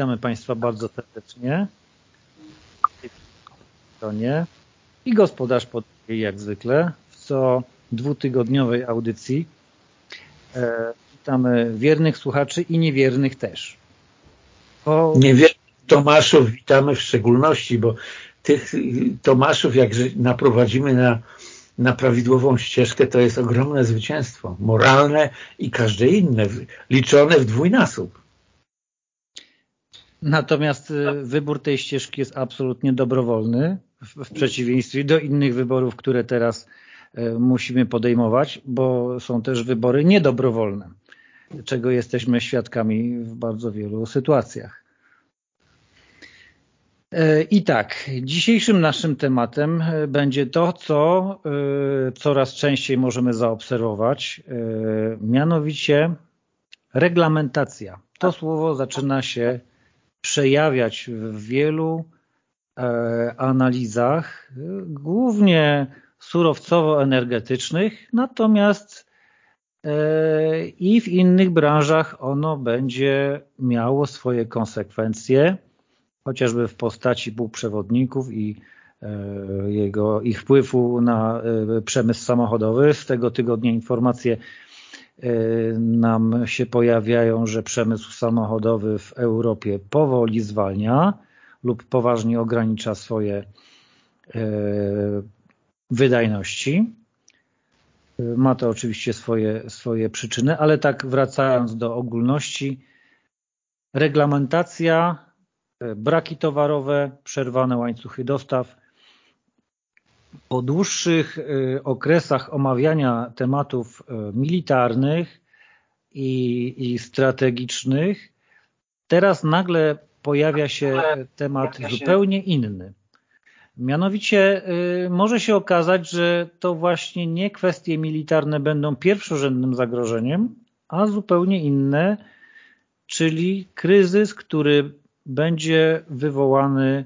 Witamy Państwa bardzo serdecznie. I gospodarz pod jak zwykle w co dwutygodniowej audycji. E, witamy wiernych słuchaczy i niewiernych też. O... Niewiernych Tomaszów witamy w szczególności, bo tych Tomaszów, jak naprowadzimy na, na prawidłową ścieżkę, to jest ogromne zwycięstwo. Moralne i każde inne, liczone w dwójnasób. Natomiast y, wybór tej ścieżki jest absolutnie dobrowolny, w przeciwieństwie do innych wyborów, które teraz y, musimy podejmować, bo są też wybory niedobrowolne, czego jesteśmy świadkami w bardzo wielu sytuacjach. Y, I tak, dzisiejszym naszym tematem będzie to, co coraz częściej możemy zaobserwować, mianowicie reglamentacja. To słowo zaczyna się przejawiać w wielu e, analizach, głównie surowcowo-energetycznych, natomiast e, i w innych branżach ono będzie miało swoje konsekwencje, chociażby w postaci półprzewodników i e, jego, ich wpływu na przemysł samochodowy. Z tego tygodnia informacje nam się pojawiają, że przemysł samochodowy w Europie powoli zwalnia lub poważnie ogranicza swoje y, wydajności. Y, ma to oczywiście swoje, swoje przyczyny, ale tak wracając do ogólności, reglamentacja, braki towarowe, przerwane łańcuchy dostaw, po dłuższych y, okresach omawiania tematów y, militarnych i, i strategicznych, teraz nagle pojawia się temat zupełnie inny. Mianowicie y, może się okazać, że to właśnie nie kwestie militarne będą pierwszorzędnym zagrożeniem, a zupełnie inne, czyli kryzys, który będzie wywołany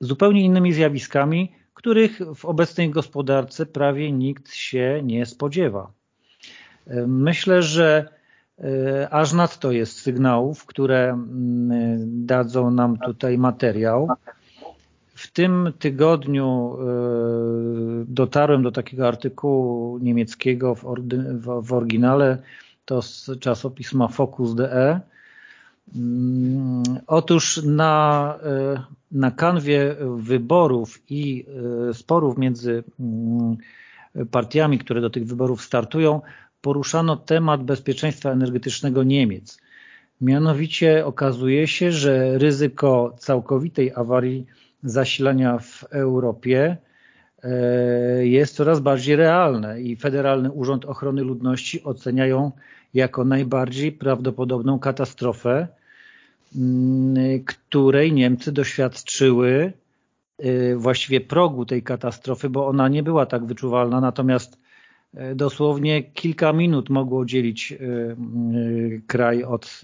zupełnie innymi zjawiskami, których w obecnej gospodarce prawie nikt się nie spodziewa. Myślę, że e, aż nadto jest sygnałów, które dadzą nam tutaj materiał. W tym tygodniu e, dotarłem do takiego artykułu niemieckiego w, oryginale, to z czasopisma Focus.de, otóż na, e, na kanwie wyborów i e, sporów między mm, partiami, które do tych wyborów startują, poruszano temat bezpieczeństwa energetycznego Niemiec. Mianowicie okazuje się, że ryzyko całkowitej awarii zasilania w Europie e, jest coraz bardziej realne i Federalny Urząd Ochrony Ludności oceniają jako najbardziej prawdopodobną katastrofę Mm, której Niemcy doświadczyły y, właściwie progu tej katastrofy, bo ona nie była tak wyczuwalna, natomiast y, dosłownie kilka minut mogło dzielić y, kraj od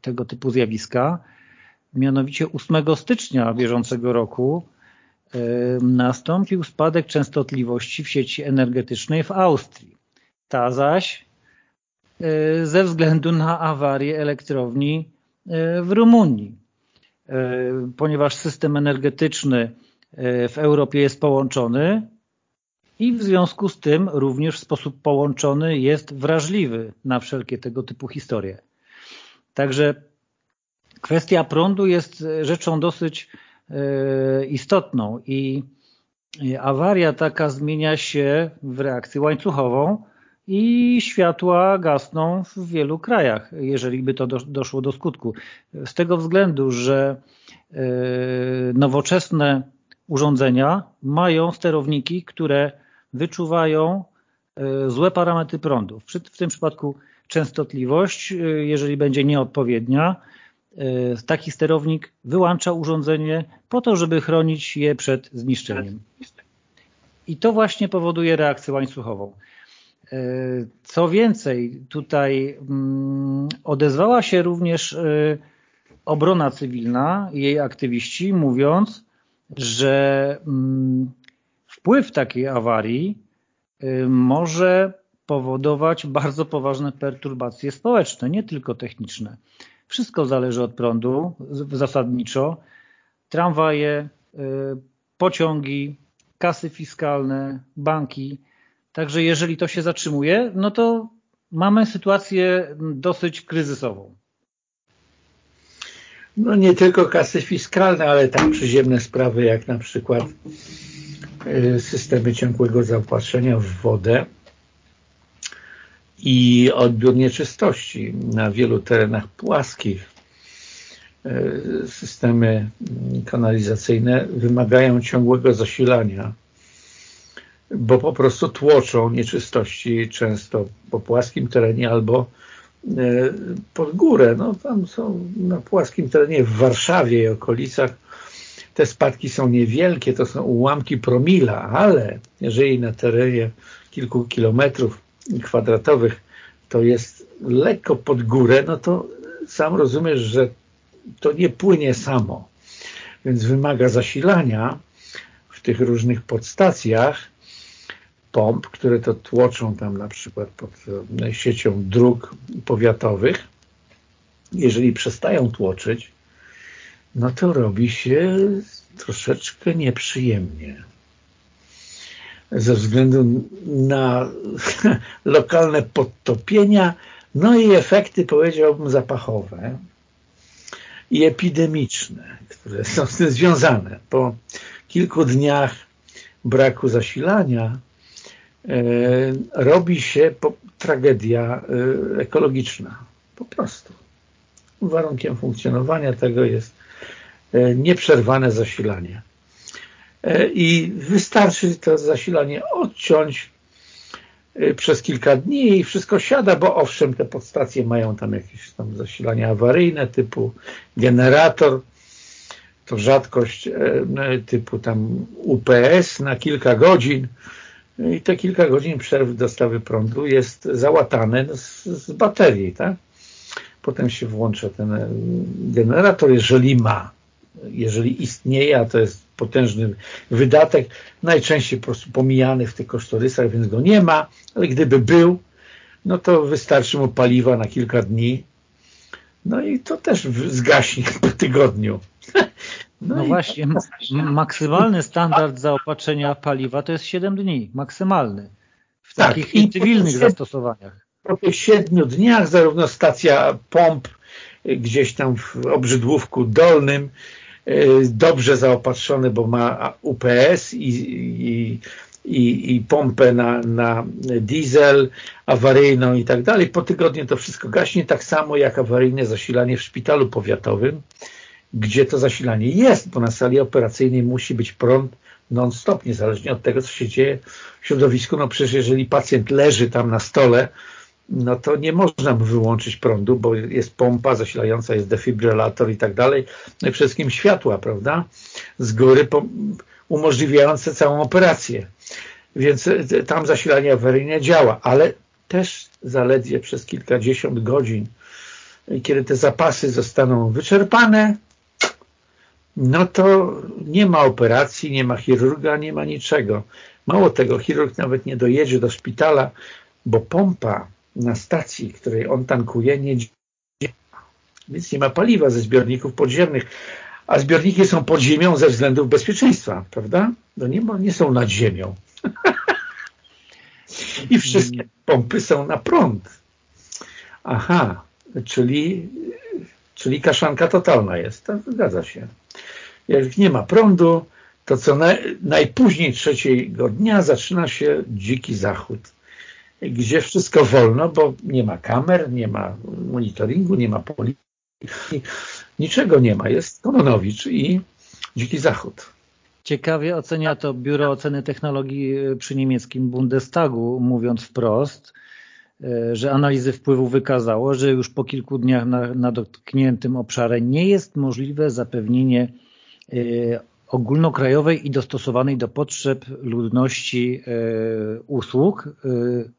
tego typu zjawiska. Mianowicie 8 stycznia bieżącego roku nastąpił spadek częstotliwości w sieci energetycznej w Austrii. Ta zaś ze względu na awarię elektrowni w Rumunii, e, ponieważ system energetyczny e, w Europie jest połączony i w związku z tym również w sposób połączony jest wrażliwy na wszelkie tego typu historie. Także kwestia prądu jest rzeczą dosyć istotną i awaria taka zmienia się w reakcję łańcuchową, i światła gasną w wielu krajach, jeżeli by to doszło do skutku. Z tego względu, że e, nowoczesne urządzenia mają sterowniki, które wyczuwają e, złe parametry prądu. W tym przypadku częstotliwość, e, jeżeli będzie nieodpowiednia, taki sterownik wyłącza urządzenie po to, żeby chronić je przed zniszczeniem. I to właśnie powoduje reakcję łańcuchową. E, co więcej, tutaj mm, odezwała się również e, obrona cywilna, jej aktywiści, mówiąc, że mm, wpływ takiej awarii e, może powodować bardzo poważne perturbacje społeczne, nie tylko techniczne. Wszystko zależy od prądu zasadniczo. Tramwaje, pociągi, kasy fiskalne, banki. Także jeżeli to się zatrzymuje, no to mamy sytuację dosyć kryzysową. No nie tylko kasy fiskalne, ale tak przyziemne sprawy jak na przykład y, systemy ciągłego zaopatrzenia w wodę i odbiór nieczystości na wielu terenach płaskich. Y, systemy kanalizacyjne wymagają ciągłego zasilania, bo po prostu tłoczą nieczystości często po płaskim terenie albo E, pod górę. No, tam są na płaskim terenie w Warszawie i okolicach te spadki są niewielkie, to są ułamki promila, ale jeżeli na terenie kilku kilometrów kwadratowych to jest lekko pod górę, no to sam rozumiesz, że to nie płynie samo. Więc wymaga zasilania w tych różnych podstacjach pomp, które to tłoczą tam na przykład pod e, siecią dróg powiatowych, jeżeli przestają tłoczyć, no to robi się troszeczkę nieprzyjemnie. Ze względu na lokalne podtopienia, no i efekty, powiedziałbym, zapachowe i epidemiczne, które są z tym związane. Po kilku dniach braku zasilania robi się tragedia e, ekologiczna. Po prostu. Warunkiem funkcjonowania tego jest e, nieprzerwane zasilanie. I wystarczy to zasilanie odciąć przez kilka dni i wszystko siada, bo owszem, te podstacje mają tam jakieś tam zasilanie awaryjne typu generator, to rzadkość typu tam UPS na kilka godzin, i te kilka godzin przerwy dostawy prądu jest załatane z, z baterii. Tak? Potem się włącza ten e, generator, jeżeli ma, jeżeli istnieje, a to jest potężny wydatek, najczęściej po prostu pomijany w tych kosztorysach, więc go nie ma, ale gdyby był, no to wystarczy mu paliwa na kilka dni, no i to też zgaśnie po tygodniu. No, no właśnie, maksymalny standard zaopatrzenia paliwa to jest 7 dni, maksymalny. W tak, takich i cywilnych zastosowaniach. Po tych 7 dniach zarówno stacja pomp gdzieś tam w obrzydłówku dolnym y, dobrze zaopatrzony, bo ma UPS i, i, i, i pompę na, na diesel awaryjną i tak dalej. Po tygodniu to wszystko gaśnie, tak samo jak awaryjne zasilanie w szpitalu powiatowym gdzie to zasilanie jest, bo na sali operacyjnej musi być prąd non-stop, niezależnie od tego, co się dzieje w środowisku. No przecież jeżeli pacjent leży tam na stole, no to nie można mu wyłączyć prądu, bo jest pompa zasilająca, jest defibrylator i tak dalej. No i wszystkim światła, prawda? Z góry umożliwiające całą operację. Więc e, tam zasilanie awaryjne działa, ale też zaledwie przez kilkadziesiąt godzin, kiedy te zapasy zostaną wyczerpane, no to nie ma operacji, nie ma chirurga, nie ma niczego. Mało tego, chirurg nawet nie dojedzie do szpitala, bo pompa na stacji, której on tankuje, nie działa. Więc nie ma paliwa ze zbiorników podziemnych. A zbiorniki są pod ziemią ze względów bezpieczeństwa, prawda? No nie, nie są nad ziemią. I wszystkie pompy są na prąd. Aha, czyli, czyli kaszanka totalna jest. To zgadza się jak nie ma prądu, to co na, najpóźniej trzeciego dnia zaczyna się dziki zachód, gdzie wszystko wolno, bo nie ma kamer, nie ma monitoringu, nie ma policji, niczego nie ma. Jest Kononowicz i dziki zachód. Ciekawie ocenia to Biuro Oceny Technologii przy niemieckim Bundestagu, mówiąc wprost, że analizy wpływu wykazało, że już po kilku dniach na, na dotkniętym obszarze nie jest możliwe zapewnienie Y, ogólnokrajowej i dostosowanej do potrzeb ludności y, usług,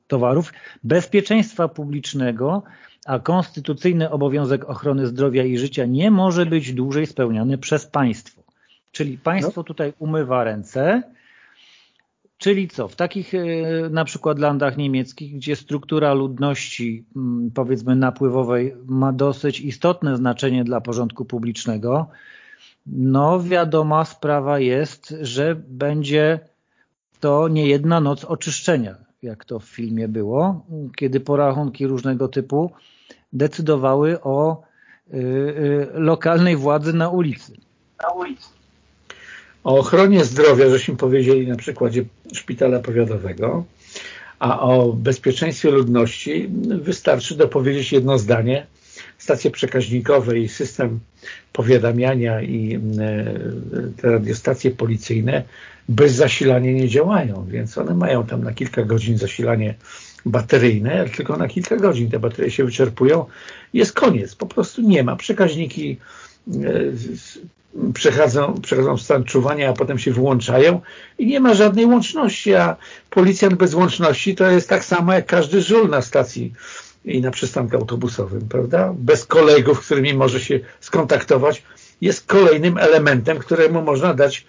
towarów, bezpieczeństwa publicznego, a konstytucyjny obowiązek ochrony zdrowia i życia nie może być dłużej spełniany przez państwo. Czyli państwo no. tutaj umywa ręce, Czyli co? W takich e, na przykład landach niemieckich, gdzie struktura ludności mm, powiedzmy napływowej ma dosyć istotne znaczenie dla porządku publicznego, no wiadoma sprawa jest, że będzie to nie jedna noc oczyszczenia, jak to w filmie było, kiedy porachunki różnego typu decydowały o y, y, lokalnej władzy na ulicy. Na ulicy. O ochronie zdrowia, żeśmy powiedzieli na przykładzie szpitala powiatowego, a o bezpieczeństwie ludności wystarczy dopowiedzieć jedno zdanie. Stacje przekaźnikowe i system powiadamiania i e, te radiostacje policyjne bez zasilania nie działają, więc one mają tam na kilka godzin zasilanie bateryjne, tylko na kilka godzin te baterie się wyczerpują jest koniec, po prostu nie ma. Przekaźniki e, przechodzą, przechodzą w stan czuwania, a potem się wyłączają i nie ma żadnej łączności, a policjant bez łączności to jest tak samo jak każdy żul na stacji i na przystanku autobusowym, prawda? Bez kolegów, z którymi może się skontaktować, jest kolejnym elementem, któremu można dać,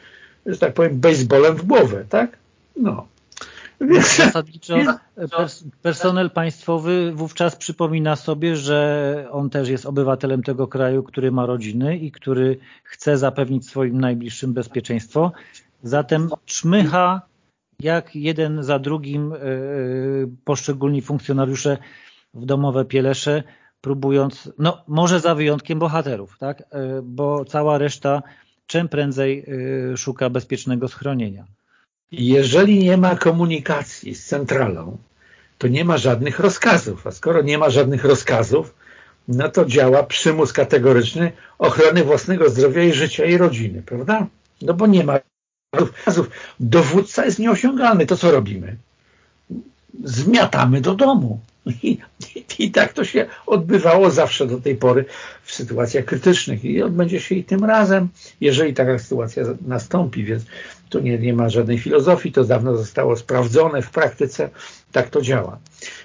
że tak powiem, baseballem w głowę, tak? No. Zasadniczo personel państwowy wówczas przypomina sobie, że on też jest obywatelem tego kraju, który ma rodziny i który chce zapewnić swoim najbliższym bezpieczeństwo. Zatem czmycha jak jeden za drugim e, e, poszczególni funkcjonariusze w domowe pielesze, próbując, no może za wyjątkiem bohaterów, tak? E, bo cała reszta czym prędzej szuka bezpiecznego schronienia. Jeżeli nie ma komunikacji z centralą, to nie ma żadnych rozkazów, a skoro nie ma żadnych rozkazów, no to działa przymus kategoryczny ochrony własnego zdrowia i życia i rodziny, prawda? No bo nie ma rozkazów. Dowódca jest nieosiągalny. To co robimy? Zmiatamy do domu. I, i, tak to się odbywało zawsze do tej pory w sytuacjach krytycznych. I odbędzie się i tym razem, jeżeli taka sytuacja nastąpi, więc tu nie, nie ma żadnej filozofii, to dawno zostało sprawdzone w praktyce, tak to działa.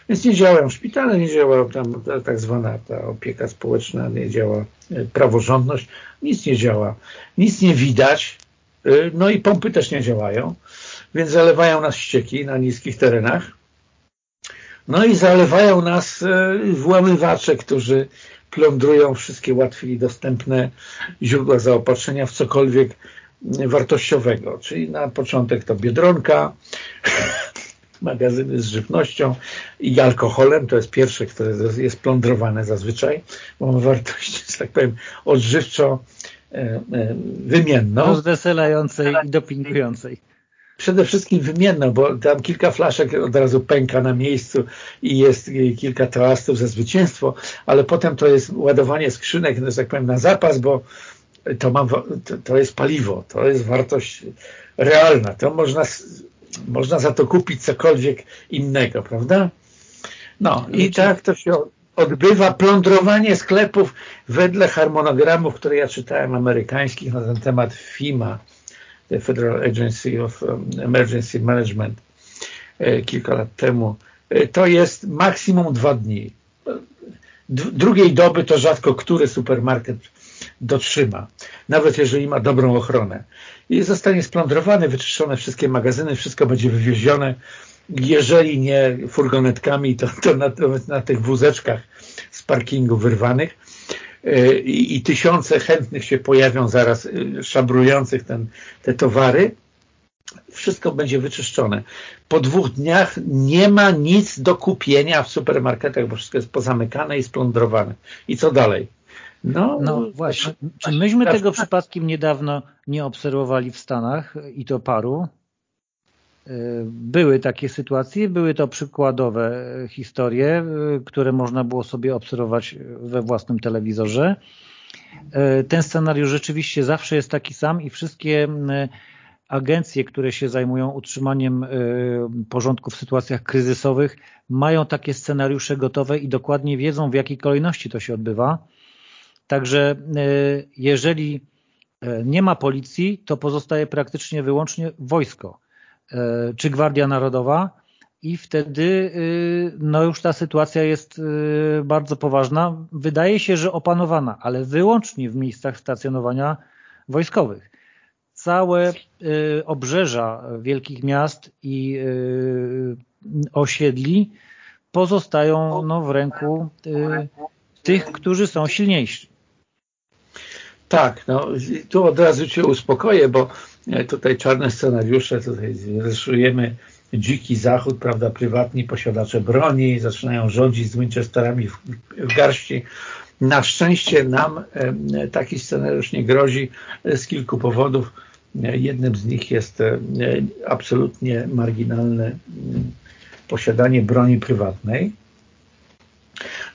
Więc nie działają szpitale, nie działa tam tak zwana ta opieka społeczna, nie działa e, praworządność, nic nie działa, nic nie widać, e, no i pompy też nie działają, więc zalewają nas ścieki na niskich terenach, no i zalewają nas e, włamywacze, którzy plądrują wszystkie łatwiej dostępne źródła zaopatrzenia w cokolwiek wartościowego. Czyli na początek to Biedronka, magazyny z żywnością i alkoholem. To jest pierwsze, które jest plądrowane zazwyczaj, bo ma wartość, że tak powiem, odżywczo e, e, wymienną. Rozweselającej i dopingującej przede wszystkim wymienną, bo tam kilka flaszek od razu pęka na miejscu i jest kilka toastów za zwycięstwo, ale potem to jest ładowanie skrzynek, że tak powiem, na zapas, bo to, ma, to jest paliwo, to jest wartość realna, to można, można za to kupić cokolwiek innego, prawda? No i tak to się odbywa. Plądrowanie sklepów wedle harmonogramów, które ja czytałem amerykańskich na ten temat FIMA, the Federal Agency of um, Emergency Management e, kilka lat temu, e, to jest maksimum dwa dni. Drugiej doby to rzadko który supermarket dotrzyma, nawet jeżeli ma dobrą ochronę. I zostanie splądrowany, wyczyszczone wszystkie magazyny, wszystko będzie wywiezione, jeżeli nie furgonetkami, to, to na, na tych wózeczkach z parkingu wyrwanych E, i, i tysiące chętnych się pojawią zaraz, e, szabrujących ten, te towary, wszystko będzie wyczyszczone. Po dwóch dniach nie ma nic do kupienia w supermarketach, bo wszystko jest pozamykane i splądrowane. I co dalej? No, no właśnie. Czy myśmy tego przypadkiem niedawno nie obserwowali w Stanach i to paru? Były takie sytuacje, były to przykładowe historie, które można było sobie obserwować we własnym telewizorze. Ten scenariusz rzeczywiście zawsze jest taki sam i wszystkie agencje, które się zajmują utrzymaniem porządku w sytuacjach kryzysowych mają takie scenariusze gotowe i dokładnie wiedzą w jakiej kolejności to się odbywa. Także jeżeli nie ma policji, to pozostaje praktycznie wyłącznie wojsko E, czy Gwardia Narodowa i wtedy y, no już ta sytuacja jest y, bardzo poważna. Wydaje się, że opanowana, ale wyłącznie w miejscach stacjonowania wojskowych. całe obrzeża wielkich miast i osiedli pozostają no, w ręku tych, którzy są silniejsi. Tak, no tu od razu Cię uspokoję, bo tutaj czarne scenariusze, tutaj rysujemy dziki zachód, prawda, prywatni posiadacze broni, zaczynają rządzić z Winchesterami w, w garści. Na szczęście nam e, taki scenariusz nie grozi z kilku powodów. Jednym z nich jest e, absolutnie marginalne mm, posiadanie broni prywatnej.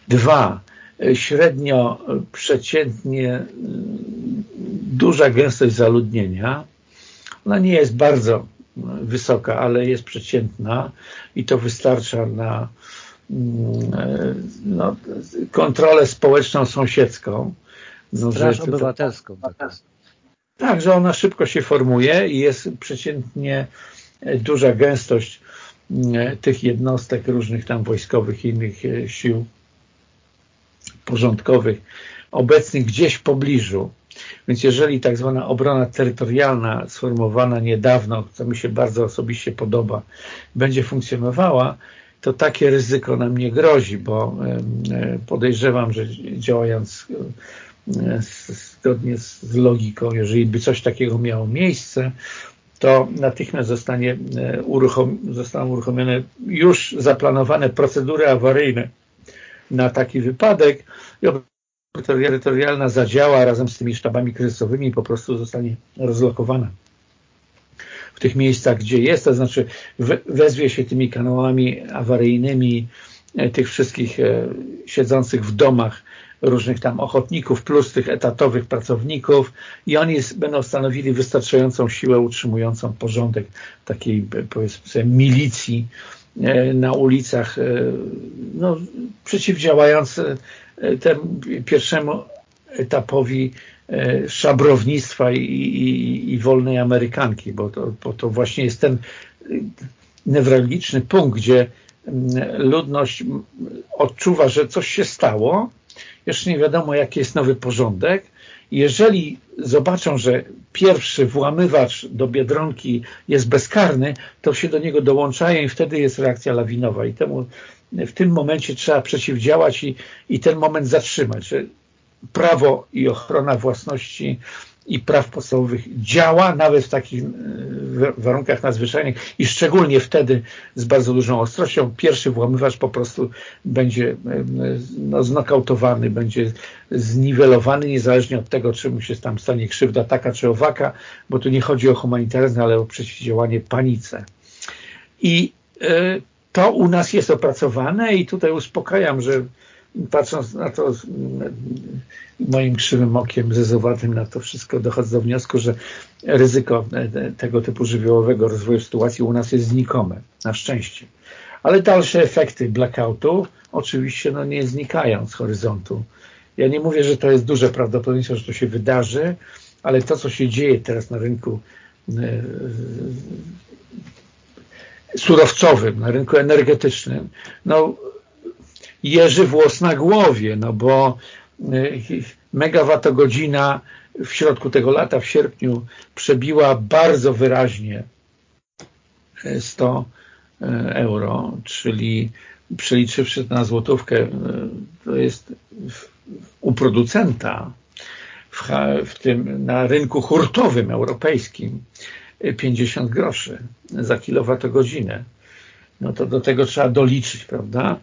Dwa, średnio przeciętnie mm, duża gęstość zaludnienia. Ona nie jest bardzo wysoka, ale jest przeciętna i to wystarcza na mm, no, kontrolę społeczną sąsiedzką. No, Straż obywatelską. Tak, tak, że ona szybko się formuje i jest przeciętnie duża gęstość mm, tych jednostek różnych tam wojskowych i innych e, sił porządkowych obecnych gdzieś w pobliżu więc jeżeli tak zwana obrona terytorialna sformułowana niedawno, co mi się bardzo osobiście podoba, będzie funkcjonowała, to takie ryzyko nam nie grozi, bo podejrzewam, że działając zgodnie z logiką, jeżeli by coś takiego miało miejsce, to natychmiast zostanie uruchom zostaną uruchomione już zaplanowane procedury awaryjne na taki wypadek i terytorialna zadziała razem z tymi sztabami kryzysowymi i po prostu zostanie rozlokowana. W tych miejscach, gdzie jest, to znaczy wezwie się tymi kanałami awaryjnymi e, tych wszystkich e, siedzących w domach różnych tam ochotników plus tych etatowych pracowników i oni będą stanowili wystarczającą siłę utrzymującą porządek takiej powiedzmy sobie milicji e, na ulicach no, przeciwdziałając temu pierwszemu etapowi e, szabrownictwa i, i, i wolnej Amerykanki, bo to, bo to właśnie jest ten e, newralgiczny punkt, gdzie ludność odczuwa, że coś się stało, jeszcze nie wiadomo jaki jest nowy porządek. Jeżeli zobaczą, że pierwszy włamywacz do Biedronki jest bezkarny, to się do niego dołączają i wtedy jest reakcja lawinowa. I temu w tym momencie trzeba przeciwdziałać i, i ten moment zatrzymać, prawo i ochrona własności i praw podstawowych działa nawet w takich e, warunkach nadzwyczajnych i szczególnie wtedy z bardzo dużą ostrością pierwszy włamywacz po prostu będzie e, no, znokautowany, będzie zniwelowany niezależnie od tego, czy mu się tam stanie krzywda taka czy owaka, bo tu nie chodzi o humanitaryzm, ale o przeciwdziałanie panice. I y, to u nas jest opracowane i tutaj uspokajam, że patrząc na to moim krzywym okiem, zezowatym na to wszystko dochodzę do wniosku, że ryzyko tego typu żywiołowego rozwoju sytuacji u nas jest znikome, na szczęście. Ale dalsze efekty blackoutu oczywiście no, nie znikają z horyzontu. Ja nie mówię, że to jest duże prawdopodobieństwo, że to się wydarzy, ale to, co się dzieje teraz na rynku e, surowcowym, na rynku energetycznym, no jeży włos na głowie, no bo y, megawattogodzina w środku tego lata, w sierpniu, przebiła bardzo wyraźnie 100 y, euro, czyli przeliczywszy na złotówkę, y, to jest u producenta w, w tym na rynku hurtowym europejskim 50 groszy za kilowatogodzinę. No to do tego trzeba doliczyć, prawda?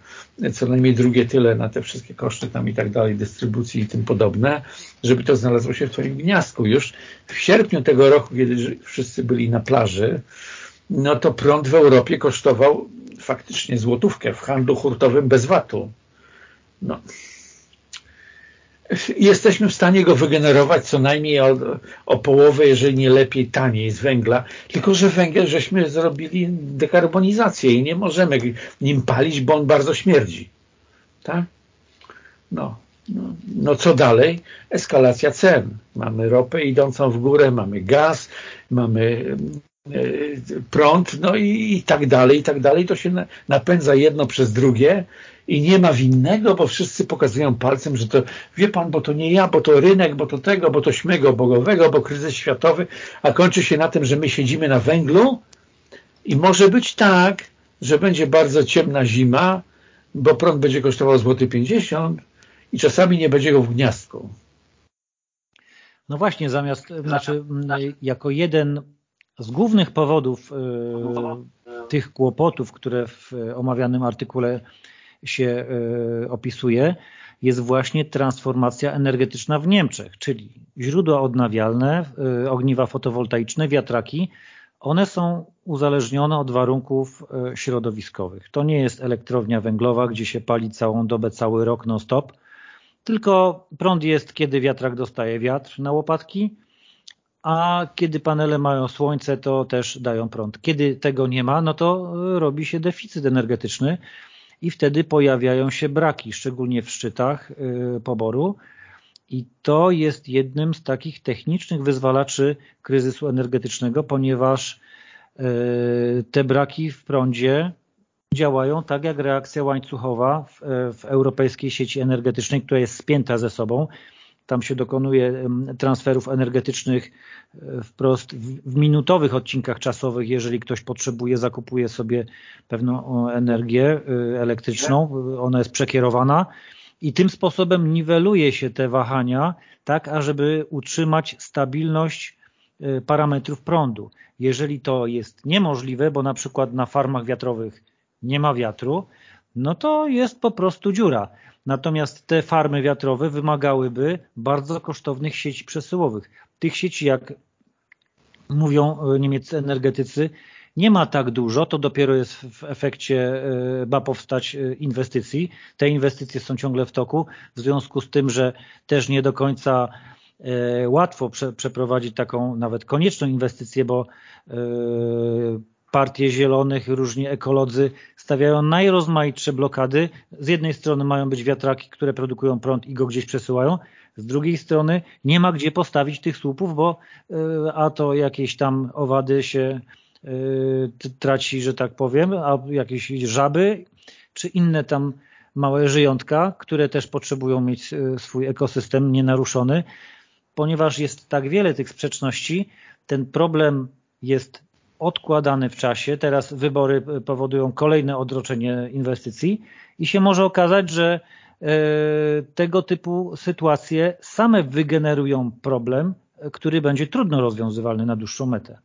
Co najmniej drugie tyle na te wszystkie koszty tam i tak dalej, dystrybucji i tym podobne, żeby to znalazło się w Twoim gniazdku. Już w sierpniu tego roku, kiedy wszyscy byli na plaży, no to prąd w Europie kosztował faktycznie złotówkę w handlu hurtowym bez VAT-u. No, jesteśmy w stanie go wygenerować co najmniej o, o, połowę, jeżeli nie lepiej, taniej z węgla, tylko że węgiel żeśmy zrobili dekarbonizację i nie możemy nim palić, bo on bardzo śmierdzi. Tak? No, no, no co dalej? Eskalacja cen. Mamy ropę idącą w górę, mamy gaz, mamy prąd, no i, i tak dalej, i tak dalej. To się napędza jedno przez drugie i nie ma winnego, bo wszyscy pokazują palcem, że to wie pan, bo to nie ja, bo to rynek, bo to tego, bo to śmego bogowego, bo kryzys światowy, a kończy się na tym, że my siedzimy na węglu i może być tak, że będzie bardzo ciemna zima, bo prąd będzie kosztował złoty 50 i czasami nie będzie go w gniazdku. No właśnie, zamiast, znaczy jako jeden z głównych powodów y, tych kłopotów, które w omawianym artykule się y, opisuje, jest właśnie transformacja energetyczna w Niemczech, czyli źródła odnawialne, y, ogniwa fotowoltaiczne, wiatraki, one są uzależnione od warunków środowiskowych. To nie jest elektrownia węglowa, gdzie się pali całą dobę, cały rok non-stop, tylko prąd jest, kiedy wiatrak dostaje wiatr na łopatki, a kiedy panele mają słońce, to też dają prąd. Kiedy tego nie ma, no to robi się deficyt energetyczny i wtedy pojawiają się braki, szczególnie w szczytach y, poboru i to jest jednym z takich technicznych wyzwalaczy kryzysu energetycznego, ponieważ y, te braki w prądzie działają tak jak reakcja łańcuchowa w, w europejskiej sieci energetycznej, która jest spięta ze sobą. Tam się dokonuje transferów energetycznych e, wprost w minutowych odcinkach czasowych, jeżeli ktoś potrzebuje, zakupuje sobie pewną energię e, elektryczną, ona jest przekierowana i tym sposobem niweluje się te wahania, tak ażeby utrzymać stabilność e, parametrów prądu. Jeżeli to jest niemożliwe, bo na przykład na farmach wiatrowych nie ma wiatru, no to jest po prostu dziura. Natomiast te farmy wiatrowe wymagałyby bardzo kosztownych sieci przesyłowych. Tych sieci, jak mówią e, niemieccy energetycy, nie ma tak dużo, to dopiero jest w efekcie e, ma powstać e, inwestycji. Te inwestycje są ciągle w toku, w związku z tym, że też nie do końca łatwo przeprowadzić taką nawet konieczną inwestycję, bo partie zielonych, różni ekolodzy stawiają najrozmaitsze blokady. Z jednej strony mają być wiatraki, które produkują prąd i go gdzieś przesyłają, z drugiej strony nie ma gdzie postawić tych słupów, bo e, a to jakieś tam owady się e, traci, że tak powiem, a jakieś żaby, czy inne tam małe żyjątka, które też potrzebują mieć e, swój ekosystem nienaruszony. Ponieważ jest tak wiele tych sprzeczności, ten problem jest odkładany w czasie. Teraz wybory powodują kolejne odroczenie inwestycji i się może okazać, że e, tego typu sytuacje same wygenerują problem, który będzie trudno rozwiązywalny na dłuższą metę.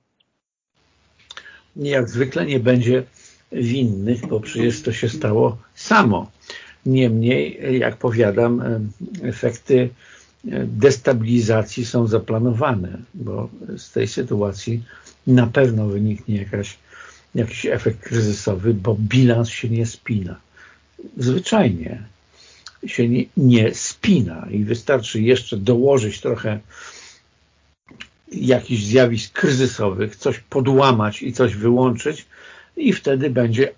Jak zwykle nie będzie winnych, bo przecież to się stało samo. Niemniej, jak powiadam, e, efekty e, destabilizacji są zaplanowane, bo z tej sytuacji na pewno wyniknie jakaś, jakiś efekt kryzysowy, bo bilans się nie spina. Zwyczajnie się nie, nie spina i wystarczy jeszcze dołożyć trochę jakichś zjawisk kryzysowych, coś podłamać i coś wyłączyć i wtedy będzie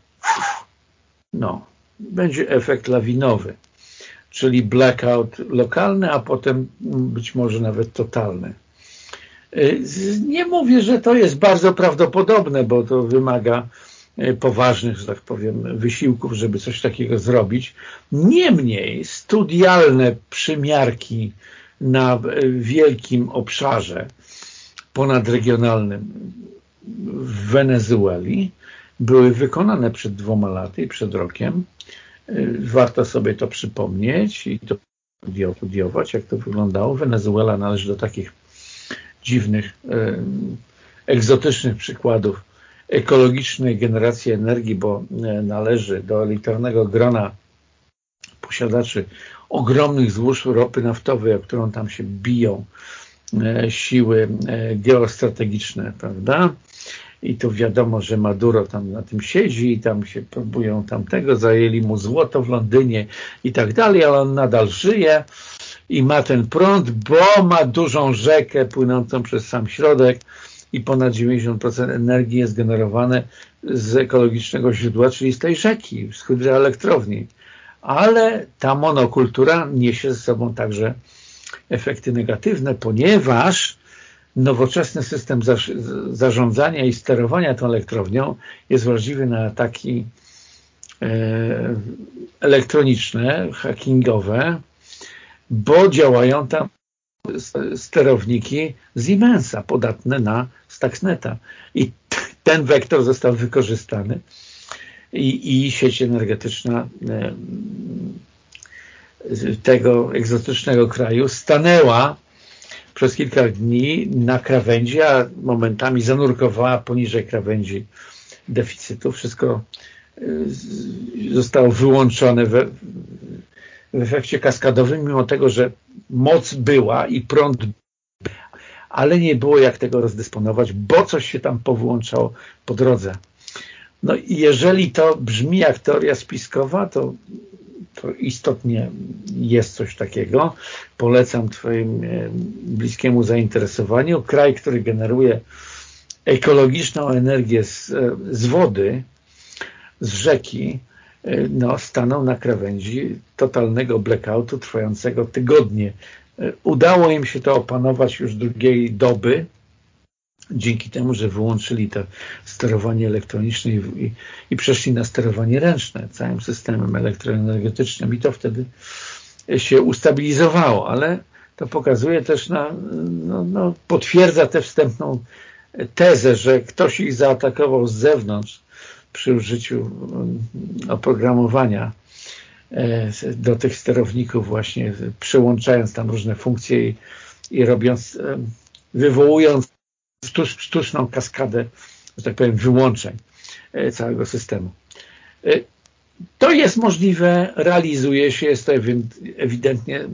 no, będzie efekt lawinowy, czyli blackout lokalny, a potem być może nawet totalny. Y, nie mówię, że to jest bardzo prawdopodobne, bo to wymaga y, poważnych, że tak powiem, wysiłków, żeby coś takiego zrobić. Niemniej studialne przymiarki na y, wielkim obszarze ponadregionalnym w Wenezueli były wykonane przed dwoma laty przed rokiem. Warto sobie to przypomnieć i to studiować, jak to wyglądało. Wenezuela należy do takich dziwnych, e, egzotycznych przykładów ekologicznej generacji energii, bo e, należy do elitarnego grona posiadaczy ogromnych złóż ropy naftowej, o którą tam się biją siły geostrategiczne, prawda? I tu wiadomo, że Maduro tam na tym siedzi i tam się próbują tamtego, zajęli mu złoto w Londynie i tak dalej, ale on nadal żyje i ma ten prąd, bo ma dużą rzekę płynącą przez sam środek i ponad 90% energii jest generowane z ekologicznego źródła, czyli z tej rzeki, z hydroelektrowni. Ale ta monokultura niesie ze sobą także efekty negatywne, ponieważ nowoczesny system zarządzania i sterowania tą elektrownią jest wrażliwy na ataki e, elektroniczne, hackingowe, bo działają tam sterowniki Siemensa podatne na Stuxneta. I ten wektor został wykorzystany i, i sieć energetyczna e, tego egzotycznego kraju stanęła przez kilka dni na krawędzi, a momentami zanurkowała poniżej krawędzi deficytu. Wszystko y, zostało wyłączone w, efekcie kaskadowym, mimo tego, że moc była i prąd ale nie było jak tego rozdysponować, bo coś się tam powyłączało po drodze. No i jeżeli to brzmi jak teoria spiskowa, to to istotnie jest coś takiego. Polecam Twoim e, bliskiemu zainteresowaniu. Kraj, który generuje ekologiczną energię z, e, z wody, z rzeki, e, no, stanął na krawędzi totalnego blackoutu trwającego tygodnie. Udało im się to opanować już drugiej doby, dzięki temu, że wyłączyli to sterowanie elektroniczne i, i, i, przeszli na sterowanie ręczne całym systemem elektroenergetycznym. I to wtedy się ustabilizowało, ale to pokazuje też na, no, no, potwierdza tę wstępną tezę, że ktoś ich zaatakował z zewnątrz przy użyciu mm, oprogramowania e, do tych sterowników właśnie przełączając tam różne funkcje i, i robiąc, e, wywołując sztuczną kaskadę, że tak powiem, wyłączeń e, całego systemu. E, to jest możliwe, realizuje się, jest to ewidentnie e,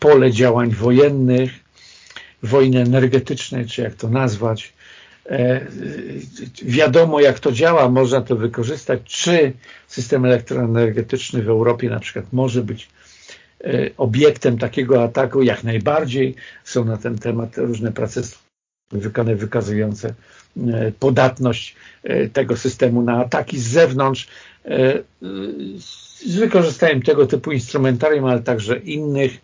pole działań wojennych, wojny energetycznej, czy jak to nazwać. Wiadomo, jak to działa, można to wykorzystać. Czy system elektroenergetyczny w Europie na przykład może być obiektem takiego ataku jak najbardziej. Są na ten temat różne prace wykazujące e, podatność e, tego systemu na ataki z zewnątrz z wykorzystaniem tego typu instrumentarium, ale także innych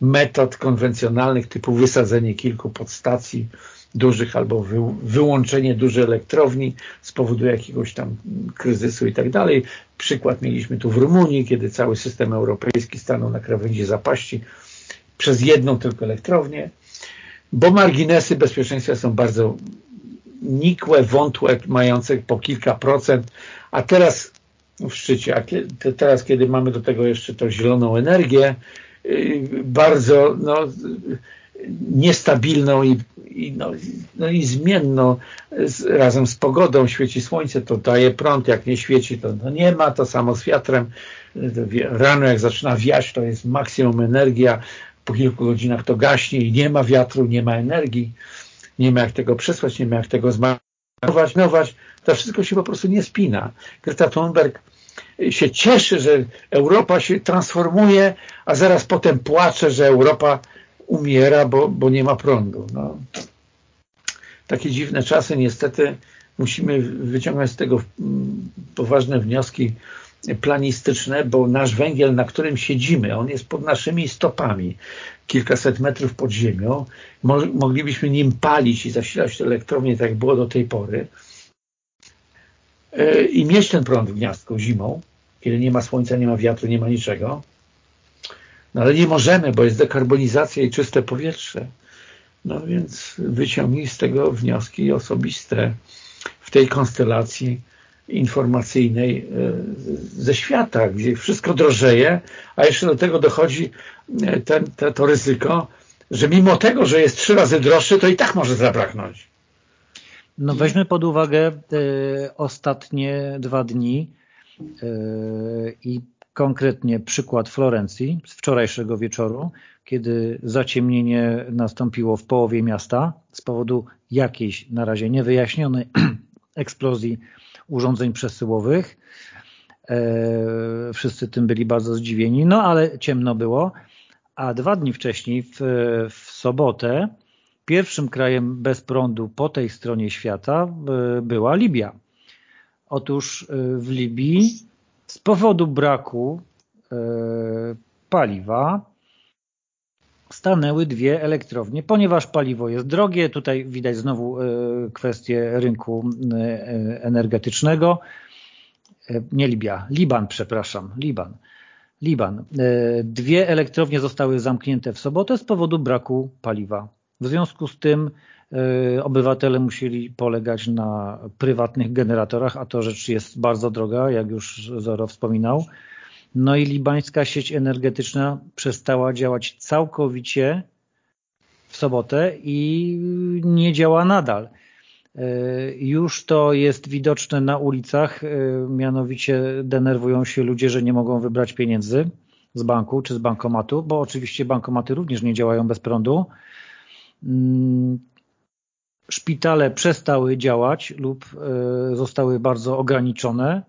metod konwencjonalnych typu wysadzenie kilku podstacji dużych albo wy, wyłączenie dużej elektrowni z powodu jakiegoś tam kryzysu i tak dalej. Przykład mieliśmy tu w Rumunii, kiedy cały system europejski stanął na krawędzi zapaści przez jedną tylko elektrownię, bo marginesy bezpieczeństwa są bardzo nikłe, wątłe, mające po kilka procent, a teraz w szczycie, a teraz kiedy mamy do tego jeszcze tą zieloną energię, y, bardzo no, niestabilną i, i, no, no i zmienną z, razem z pogodą. Świeci słońce, to daje prąd, jak nie świeci, to, to nie ma, to samo z wiatrem. Rano jak zaczyna wiać, to jest maksimum energia, po kilku godzinach to gaśnie i nie ma wiatru, nie ma energii, nie ma jak tego przesłać, nie ma jak tego zmarnować. To wszystko się po prostu nie spina. Greta Thunberg się cieszy, że Europa się transformuje, a zaraz potem płacze, że Europa umiera, bo, bo nie ma prądu. No. Takie dziwne czasy niestety musimy wyciągać z tego poważne wnioski planistyczne, bo nasz węgiel, na którym siedzimy, on jest pod naszymi stopami, kilkaset metrów pod ziemią. Moglibyśmy nim palić i zasilać elektrownię, tak jak było do tej pory e, i mieć ten prąd w gniazdku zimą, kiedy nie ma słońca, nie ma wiatru, nie ma niczego. No ale nie możemy, bo jest dekarbonizacja i czyste powietrze. No więc wyciągnij z tego wnioski osobiste w tej konstelacji informacyjnej e, ze świata, gdzie wszystko drożeje, a jeszcze do tego dochodzi e, ten, te, to ryzyko, że mimo tego, że jest trzy razy droższy, to i tak może zabraknąć. No weźmy pod uwagę e, ostatnie dwa dni e, i konkretnie przykład Florencji z wczorajszego wieczoru, kiedy zaciemnienie nastąpiło w połowie miasta z powodu jakiejś na razie niewyjaśnionej eksplozji urządzeń przesyłowych. E, wszyscy tym byli bardzo zdziwieni, no ale ciemno było. A dwa dni wcześniej, w, w sobotę, pierwszym krajem bez prądu po tej stronie świata e, była Libia. Otóż e, w Libii z powodu braku paliwa stanęły dwie elektrownie, ponieważ paliwo jest drogie. Tutaj widać znowu e, kwestię rynku e, energetycznego. Nie Libia, Liban, przepraszam, Liban. Liban. Dwie elektrownie zostały zamknięte w sobotę z powodu braku paliwa. W związku z tym obywatele musieli polegać na prywatnych generatorach, a to rzecz jest bardzo droga, jak już Zoro wspominał. No i libańska sieć energetyczna przestała działać całkowicie w sobotę i nie działa nadal. E, już to jest widoczne na ulicach, e, mianowicie denerwują się ludzie, że nie mogą wybrać pieniędzy z banku czy z bankomatu, bo oczywiście bankomaty również nie działają bez prądu. Szpitale przestały działać lub e, zostały bardzo ograniczone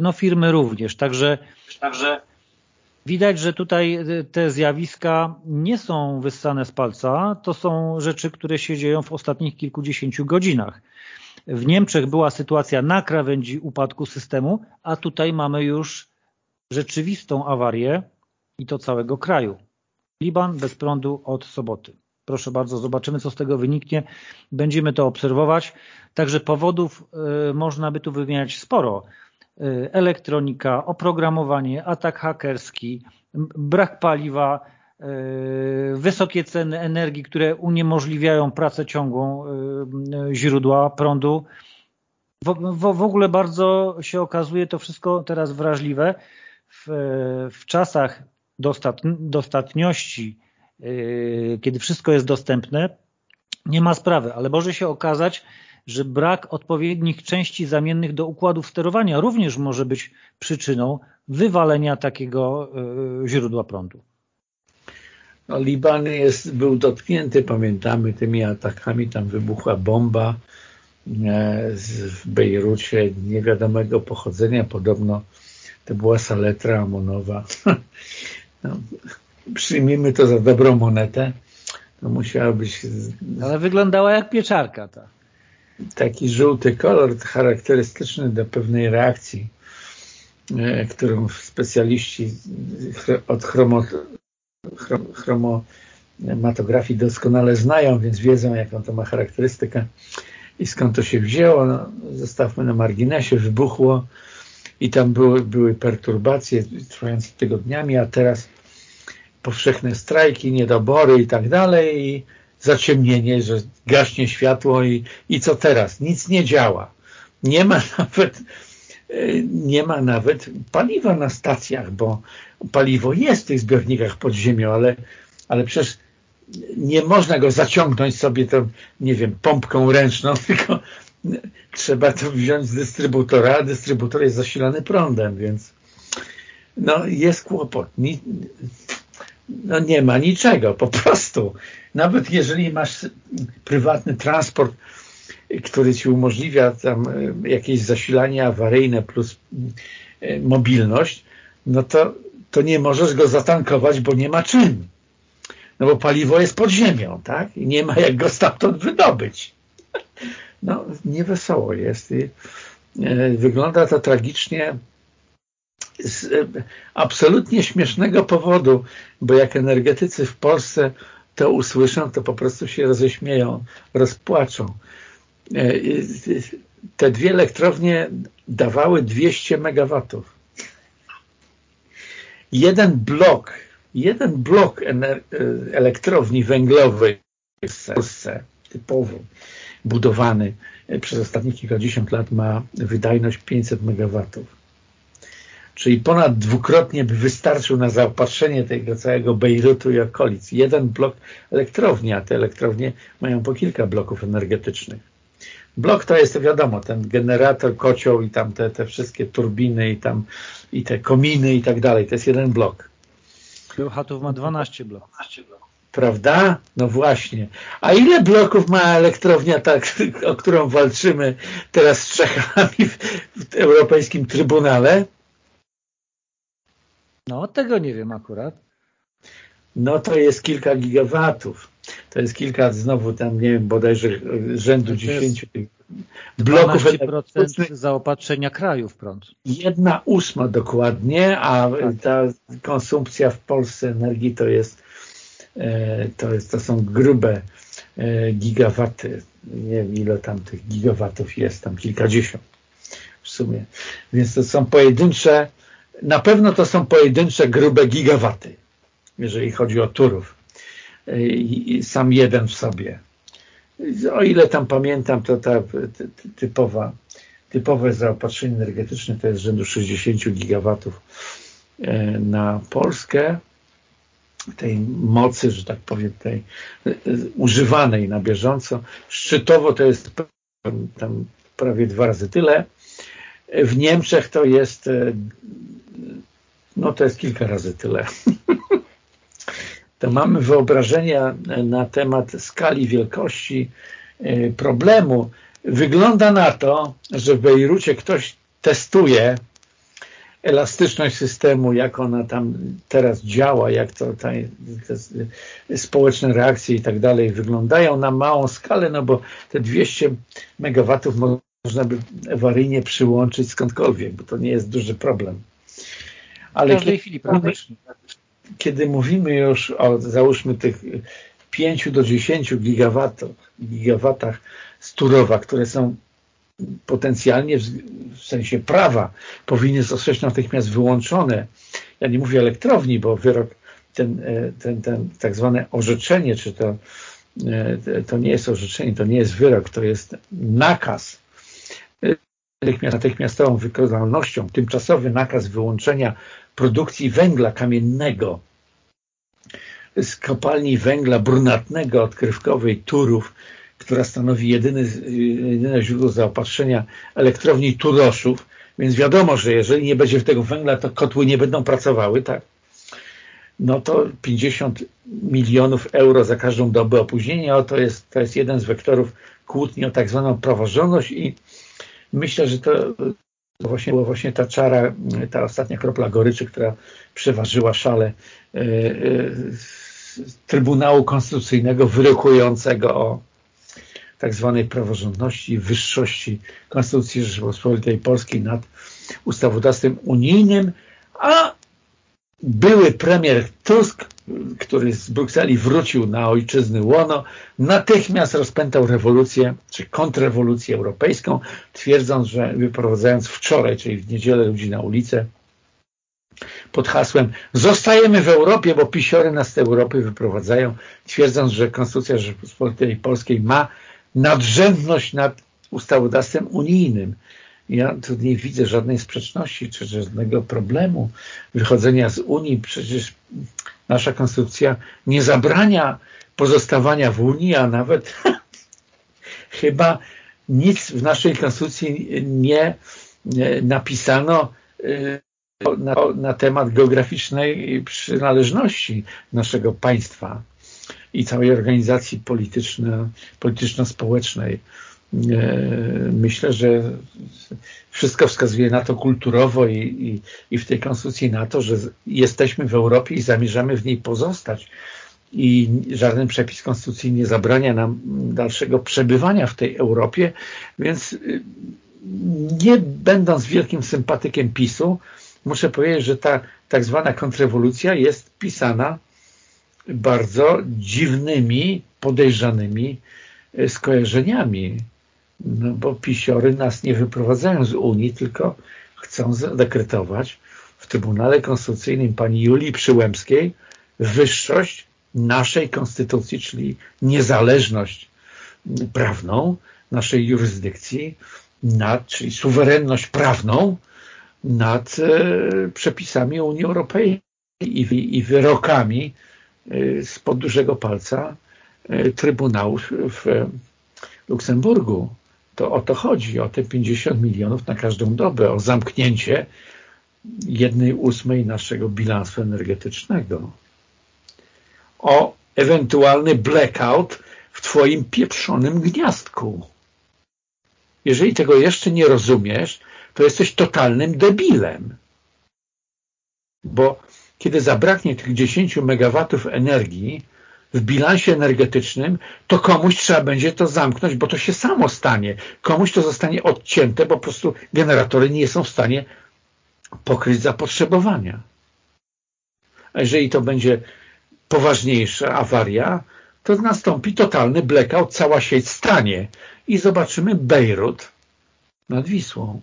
no firmy również. Także, Także widać, że tutaj te zjawiska nie są wyssane z palca, to są rzeczy, które się dzieją w ostatnich kilkudziesięciu godzinach. W Niemczech była sytuacja na krawędzi upadku systemu, a tutaj mamy już rzeczywistą awarię i to całego kraju. Liban bez prądu od soboty. Proszę bardzo, zobaczymy co z tego wyniknie. Będziemy to obserwować. Także powodów y, można by tu wymieniać sporo. Y, elektronika, oprogramowanie, atak hakerski, brak paliwa, y, wysokie ceny energii, które uniemożliwiają pracę ciągłą źródła prądu. W, w, ogóle bardzo się okazuje to wszystko teraz wrażliwe. W, w czasach dostat, dostatniości, kiedy wszystko jest dostępne, nie ma sprawy, ale może się okazać, że brak odpowiednich części zamiennych do układów sterowania również może być przyczyną wywalenia takiego e, źródła prądu. No, Liban jest, był dotknięty, pamiętamy, tymi atakami, tam wybuchła bomba e, w Bejrucie niewiadomego pochodzenia, podobno to była saletra amonowa. No, przyjmijmy to za dobrą monetę. To musiała być... Ale wyglądała jak pieczarka ta taki żółty kolor charakterystyczny do pewnej reakcji, e, którą specjaliści od chromo, chromomatografii doskonale znają, więc wiedzą jaką to ma charakterystykę i skąd to się wzięło. No, zostawmy na marginesie, wybuchło i tam były, były perturbacje trwające tygodniami, a teraz powszechne strajki, niedobory i tak dalej i zaciemnienie, że gaśnie światło i, i co teraz? Nic nie działa. Nie ma nawet e, nie ma nawet paliwa na stacjach, bo paliwo jest w tych zbiornikach pod ziemią, ale, ale przecież nie można go zaciągnąć sobie tą, nie wiem, pompką ręczną, tylko trzeba to wziąć z dystrybutora, a dystrybutor jest zasilany prądem, więc no jest kłopot no nie ma niczego, po prostu. Nawet jeżeli masz prywatny transport, który ci umożliwia tam e, jakieś zasilanie awaryjne plus e, mobilność, no to, to nie możesz go zatankować, bo nie ma czym. No bo paliwo jest pod ziemią, tak? I nie ma jak go stamtąd wydobyć. No, niewesoło jest. I e, wygląda to tragicznie z e, absolutnie śmiesznego powodu, bo jak energetycy w Polsce to usłyszą, to po prostu się roześmieją, rozpłaczą. E, te dwie elektrownie dawały 200 megawatów. Jeden blok, jeden blok e, elektrowni węglowej w Polsce, typowo budowany przez ostatnich kilkadziesiąt lat ma wydajność 500 megawatów czyli ponad dwukrotnie by wystarczył na zaopatrzenie tego całego Bejrutu i okolic. Jeden blok elektrowni, a te elektrownie mają po kilka bloków energetycznych. Blok to jest, to wiadomo, ten generator, kocioł i tam te, te wszystkie turbiny i tam i te kominy i tak dalej. To jest jeden blok. Bełchatów ma 12 bloków. Prawda? No właśnie. A ile bloków ma elektrownia, tak, o którą walczymy teraz z Czechami w, w Europejskim Trybunale? No, tego nie wiem akurat. No to jest kilka gigawatów. To jest kilka, znowu tam, nie wiem, bodajże rzędu 10 bloków zaopatrzenia kraju w prąd. Jedna ósma dokładnie, a tak. ta konsumpcja w Polsce energii to jest to, jest, to są grube gigawaty. Nie wiem ile tam tych gigawatów jest, tam kilkadziesiąt w sumie. Więc to są pojedyncze, na pewno to są pojedyncze grube gigawaty, jeżeli chodzi o turów. I sam jeden w sobie. O ile tam pamiętam, to ta typowa, typowe zaopatrzenie energetyczne to jest rzędu 60 gigawatów e, na Polskę tej mocy, że tak powiem, tej e, używanej na bieżąco. Szczytowo to jest tam prawie dwa razy tyle. W Niemczech to jest e, no to jest kilka razy tyle. to mamy wyobrażenia na temat skali wielkości e, problemu. Wygląda na to, że w Bejrucie ktoś testuje elastyczność systemu, jak ona tam teraz działa, jak to te, te społeczne reakcje i tak dalej wyglądają na małą skalę, no bo te 200 megawatów można by awaryjnie przyłączyć skądkolwiek, bo to nie jest duży problem. Ale w każdej chwili praktycznie kiedy mówimy już o załóżmy tych 5 do 10 gigawatach, gigawatach z Turowa, które są potencjalnie w, w sensie prawa powinny zostać natychmiast wyłączone. Ja nie mówię elektrowni, bo wyrok, ten, e, ten, ten tak zwane orzeczenie, czy to, e, to nie jest orzeczenie, to nie jest wyrok, to jest nakaz natychmiastową wykonalnością, tymczasowy nakaz wyłączenia produkcji węgla kamiennego z kopalni węgla brunatnego odkrywkowej Turów, która stanowi jedyny, jedyne źródło zaopatrzenia elektrowni Turoszów, więc wiadomo, że jeżeli nie będzie tego węgla, to kotły nie będą pracowały, tak? No to 50 milionów euro za każdą dobę opóźnienia, to jest, to jest jeden z wektorów kłótni o tak zwaną praworządność i myślę, że to właśnie była właśnie ta czara, ta ostatnia kropla goryczy, która przeważyła szale e, e, Trybunału Konstytucyjnego wyrokującego o tak zwanej praworządności, wyższości Konstytucji Rzeczypospolitej Polskiej nad ustawodawstwem unijnym, a były premier Tusk, który z Brukseli wrócił na ojczyzny łono, natychmiast rozpętał rewolucję, czy kontrrewolucję europejską, twierdząc, że wyprowadzając wczoraj, czyli w niedzielę ludzi na ulicę, pod hasłem zostajemy w Europie, bo pisiory nas z Europy wyprowadzają, twierdząc, że Konstytucja Rzeczypospolitej Polskiej ma nadrzędność nad ustawodawstwem unijnym. Ja tu nie widzę żadnej sprzeczności, czy żadnego problemu wychodzenia z Unii. Przecież nasza konstytucja nie zabrania pozostawania w Unii, a nawet chyba nic w naszej konstytucji nie napisano y, na, na temat geograficznej przynależności naszego państwa i całej organizacji polityczno-społecznej. E, myślę, że wszystko wskazuje na to kulturowo i, i, i w tej konstytucji na to, że jesteśmy w Europie i zamierzamy w niej pozostać. I żaden przepis konstytucji nie zabrania nam dalszego przebywania w tej Europie, więc y, nie będąc wielkim sympatykiem PiSu, muszę powiedzieć, że ta tak zwana kontrrewolucja jest pisana bardzo dziwnymi, podejrzanymi y, skojarzeniami no bo pisiory nas nie wyprowadzają z Unii, tylko chcą zadekretować w Trybunale Konstytucyjnym pani Julii Przyłębskiej wyższość naszej konstytucji, czyli niezależność prawną naszej jurysdykcji, nad, czyli suwerenność prawną nad e, przepisami Unii Europejskiej i, i wyrokami e, spod dużego palca e, Trybunału w Luksemburgu to o to chodzi, o te 50 milionów na każdą dobę, o zamknięcie jednej ósmej naszego bilansu energetycznego, o ewentualny blackout w Twoim pieprzonym gniazdku. Jeżeli tego jeszcze nie rozumiesz, to jesteś totalnym debilem. Bo kiedy zabraknie tych 10 megawatów energii, w bilansie energetycznym, to komuś trzeba będzie to zamknąć, bo to się samo stanie. Komuś to zostanie odcięte, bo po prostu generatory nie są w stanie pokryć zapotrzebowania. A jeżeli to będzie poważniejsza awaria, to nastąpi totalny blackout, cała sieć stanie i zobaczymy Bejrut nad Wisłą.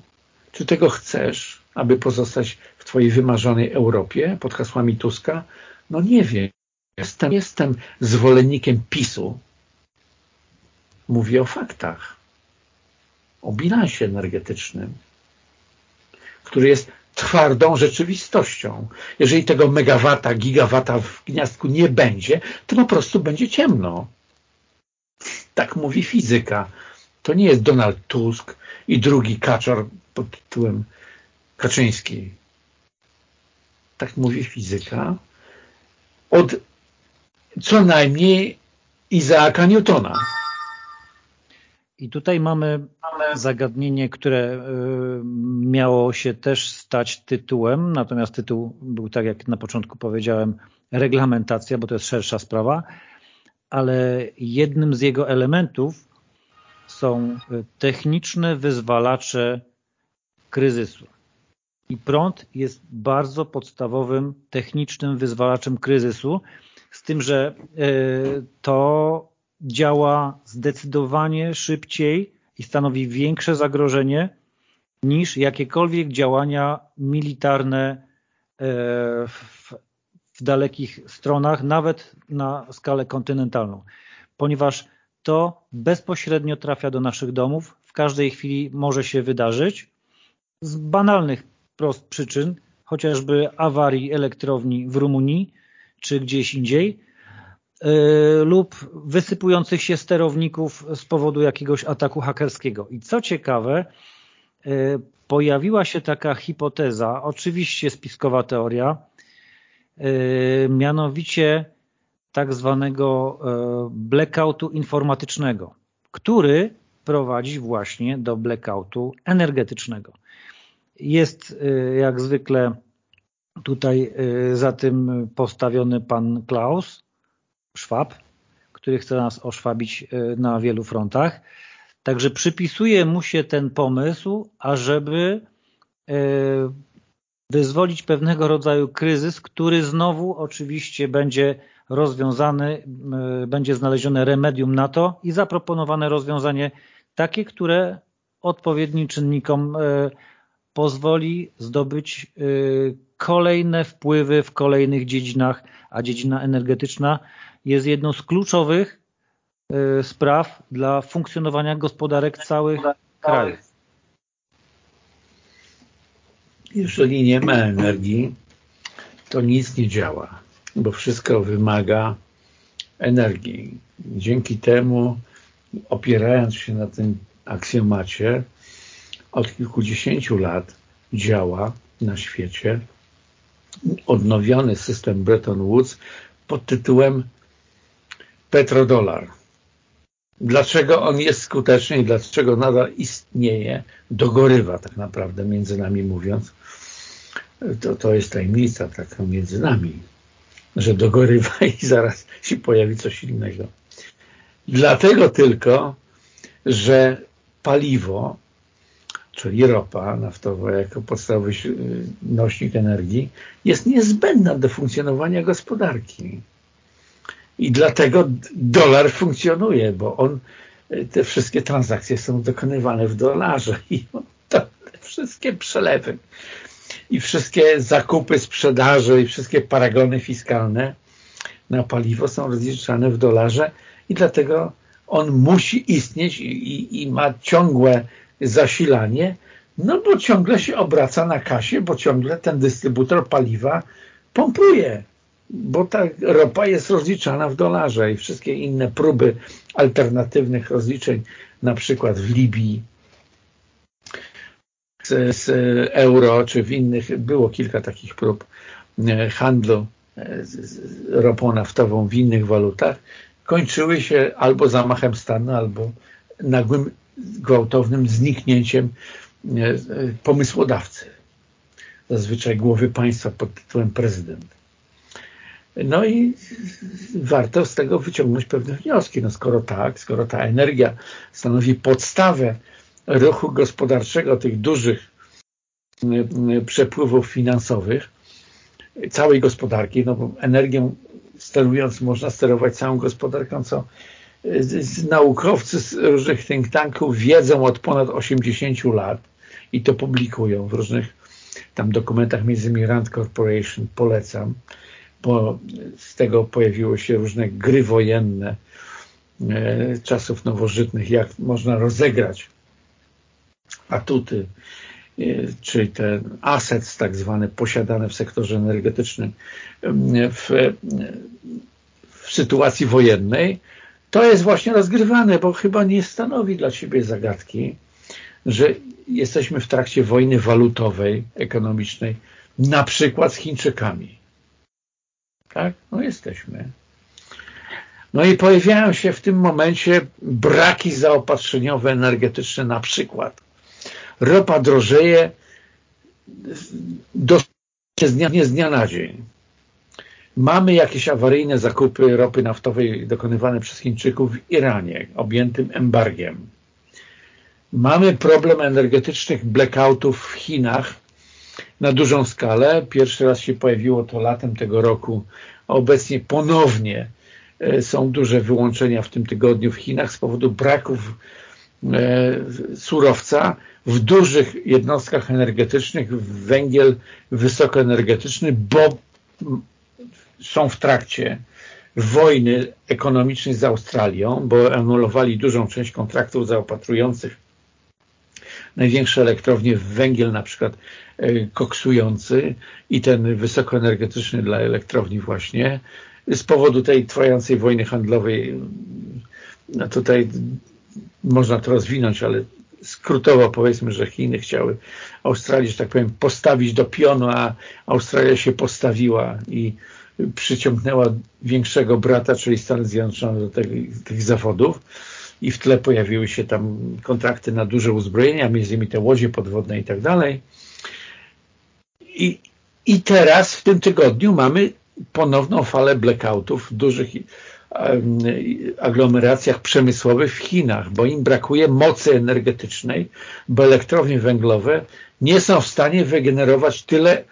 Czy tego chcesz, aby pozostać w twojej wymarzonej Europie pod hasłami Tuska? No nie wiem. Jestem, jestem zwolennikiem PiSu. Mówię o faktach, o bilansie energetycznym, który jest twardą rzeczywistością. Jeżeli tego megawata, gigawata w gniazdku nie będzie, to po prostu będzie ciemno. Tak mówi fizyka. To nie jest Donald Tusk i drugi kaczor pod tytułem Kaczyński. Tak mówi fizyka. Od co najmniej Izaaka Newtona. I tutaj mamy zagadnienie, które y, miało się też stać tytułem, natomiast tytuł był, tak jak na początku powiedziałem, reglamentacja, bo to jest szersza sprawa, ale jednym z jego elementów są techniczne wyzwalacze kryzysu. I prąd jest bardzo podstawowym technicznym wyzwalaczem kryzysu, z tym, że y, to działa zdecydowanie szybciej i stanowi większe zagrożenie niż jakiekolwiek działania militarne e, w, w dalekich stronach, nawet na skalę kontynentalną, ponieważ to bezpośrednio trafia do naszych domów, w każdej chwili może się wydarzyć z banalnych prost przyczyn, chociażby awarii elektrowni w Rumunii czy gdzieś indziej, Y, lub wysypujących się sterowników z powodu jakiegoś ataku hakerskiego. I co ciekawe, y, pojawiła się taka hipoteza, oczywiście spiskowa teoria, y, mianowicie tak zwanego blackoutu informatycznego, który prowadzi właśnie do blackoutu energetycznego. Jest jak zwykle tutaj za tym postawiony pan Klaus, Szwab, który chce nas oszwabić e, na wielu frontach. Także przypisuje mu się ten pomysł, ażeby e, wyzwolić pewnego rodzaju kryzys, który znowu oczywiście będzie rozwiązany, będzie znalezione remedium na to i zaproponowane rozwiązanie takie, które odpowiednim czynnikom pozwoli zdobyć kolejne wpływy w kolejnych dziedzinach, a dziedzina energetyczna jest jedną z kluczowych e, spraw dla funkcjonowania gospodarek całych krajów. Jeżeli nie ma energii, to nic nie działa, bo wszystko wymaga energii. Dzięki temu, opierając się na tym aksjomacie, od kilkudziesięciu lat działa na świecie odnowiony system Bretton Woods pod tytułem petrodolar. Dlaczego on jest skuteczny i dlaczego nadal istnieje, dogorywa tak naprawdę, między nami mówiąc, to, to jest tajemnica taka między nami, że dogorywa i zaraz się pojawi coś innego. Dlatego tylko, że paliwo, czyli ropa naftowa jako podstawowy nośnik energii, jest niezbędna do funkcjonowania gospodarki. I dlatego dolar funkcjonuje, bo on, te wszystkie transakcje są dokonywane w dolarze i te wszystkie przelewy i wszystkie zakupy, sprzedaże i wszystkie paragony fiskalne na paliwo są rozliczane w dolarze i dlatego on musi istnieć i, i, i ma ciągłe zasilanie, no bo ciągle się obraca na kasie, bo ciągle ten dystrybutor paliwa pompuje bo ta ropa jest rozliczana w dolarze i wszystkie inne próby alternatywnych rozliczeń, na przykład w Libii z, z euro, czy w innych, było kilka takich prób e, handlu e, ropą naftową w innych walutach, kończyły się albo zamachem stanu, albo nagłym, gwałtownym zniknięciem e, pomysłodawcy. Zazwyczaj głowy państwa pod tytułem prezydent. No i warto z tego wyciągnąć pewne wnioski. No skoro tak, skoro ta energia stanowi podstawę ruchu gospodarczego tych dużych przepływów finansowych, całej gospodarki, no bo energią sterując, można sterować całą gospodarką, co naukowcy z różnych think tanków wiedzą od ponad 80 lat i to publikują w różnych tam dokumentach, między innymi Rand Corporation, polecam, bo z tego pojawiły się różne gry wojenne e, czasów nowożytnych, jak można rozegrać atuty, e, czyli te assets tak zwane posiadane w sektorze energetycznym w, w sytuacji wojennej, to jest właśnie rozgrywane, bo chyba nie stanowi dla siebie zagadki, że jesteśmy w trakcie wojny walutowej, ekonomicznej, na przykład z Chińczykami. Tak? No jesteśmy. No i pojawiają się w tym momencie braki zaopatrzeniowe, energetyczne na przykład. Ropa drożeje do, z dnia, nie z dnia na dzień. Mamy jakieś awaryjne zakupy ropy naftowej dokonywane przez Chińczyków w Iranie, objętym embargiem. Mamy problem energetycznych blackoutów w Chinach na dużą skalę. Pierwszy raz się pojawiło to latem tego roku. Obecnie ponownie e, są duże wyłączenia w tym tygodniu w Chinach z powodu braków e, surowca w dużych jednostkach energetycznych, węgiel wysokoenergetyczny, bo są w trakcie wojny ekonomicznej z Australią, bo anulowali dużą część kontraktów zaopatrujących największe elektrownie w węgiel na przykład e, koksujący i ten wysokoenergetyczny dla elektrowni właśnie. Z powodu tej trwającej wojny handlowej no tutaj można to rozwinąć, ale skrótowo powiedzmy, że Chiny chciały Australii, że tak powiem, postawić do pionu, a Australia się postawiła i przyciągnęła większego brata, czyli Stany Zjednoczone do tych, tych zawodów i w tle pojawiły się tam kontrakty na duże uzbrojenia, między innymi te łodzie podwodne i tak dalej. I, I teraz w tym tygodniu mamy ponowną falę blackoutów w dużych aglomeracjach przemysłowych w Chinach, bo im brakuje mocy energetycznej, bo elektrownie węglowe nie są w stanie wygenerować tyle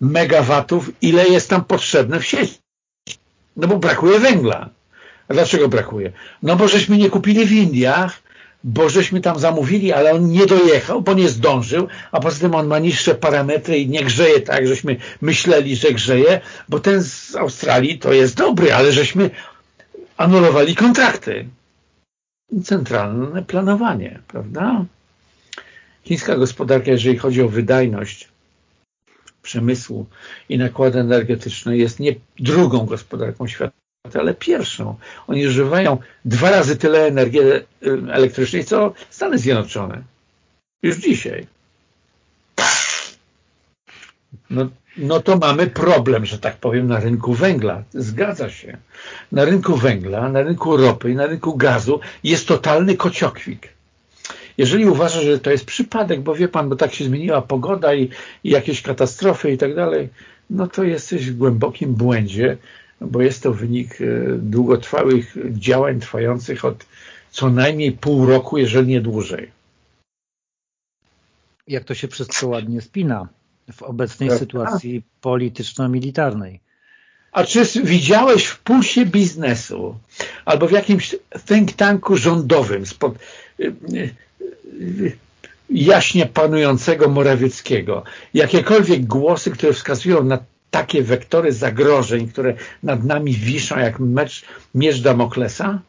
megawatów, ile jest tam potrzebne w sieci. No bo brakuje węgla. A dlaczego brakuje? No bo żeśmy nie kupili w Indiach, bo żeśmy tam zamówili, ale on nie dojechał, bo nie zdążył, a poza tym on ma niższe parametry i nie grzeje tak, żeśmy myśleli, że grzeje, bo ten z Australii to jest dobry, ale żeśmy anulowali kontrakty. Centralne planowanie, prawda? Chińska gospodarka, jeżeli chodzi o wydajność przemysłu i nakłady energetyczne, jest nie drugą gospodarką świata, ale pierwszą. Oni używają dwa razy tyle energii elektrycznej, co Stany Zjednoczone. Już dzisiaj. No, no to mamy problem, że tak powiem, na rynku węgla. Zgadza się. Na rynku węgla, na rynku ropy i na rynku gazu jest totalny kociokwik. Jeżeli uważa, że to jest przypadek, bo wie pan, bo tak się zmieniła pogoda i, i jakieś katastrofy i tak dalej, no to jesteś w głębokim błędzie, bo jest to wynik e, długotrwałych działań trwających od co najmniej pół roku, jeżeli nie dłużej. Jak to się wszystko ładnie spina w obecnej tak. sytuacji polityczno-militarnej. A czy widziałeś w pulsie biznesu albo w jakimś think tanku rządowym spod y, y, jaśnie panującego Morawieckiego jakiekolwiek głosy, które wskazują na takie wektory zagrożeń, które nad nami wiszą jak mecz, miecz Damoklesa?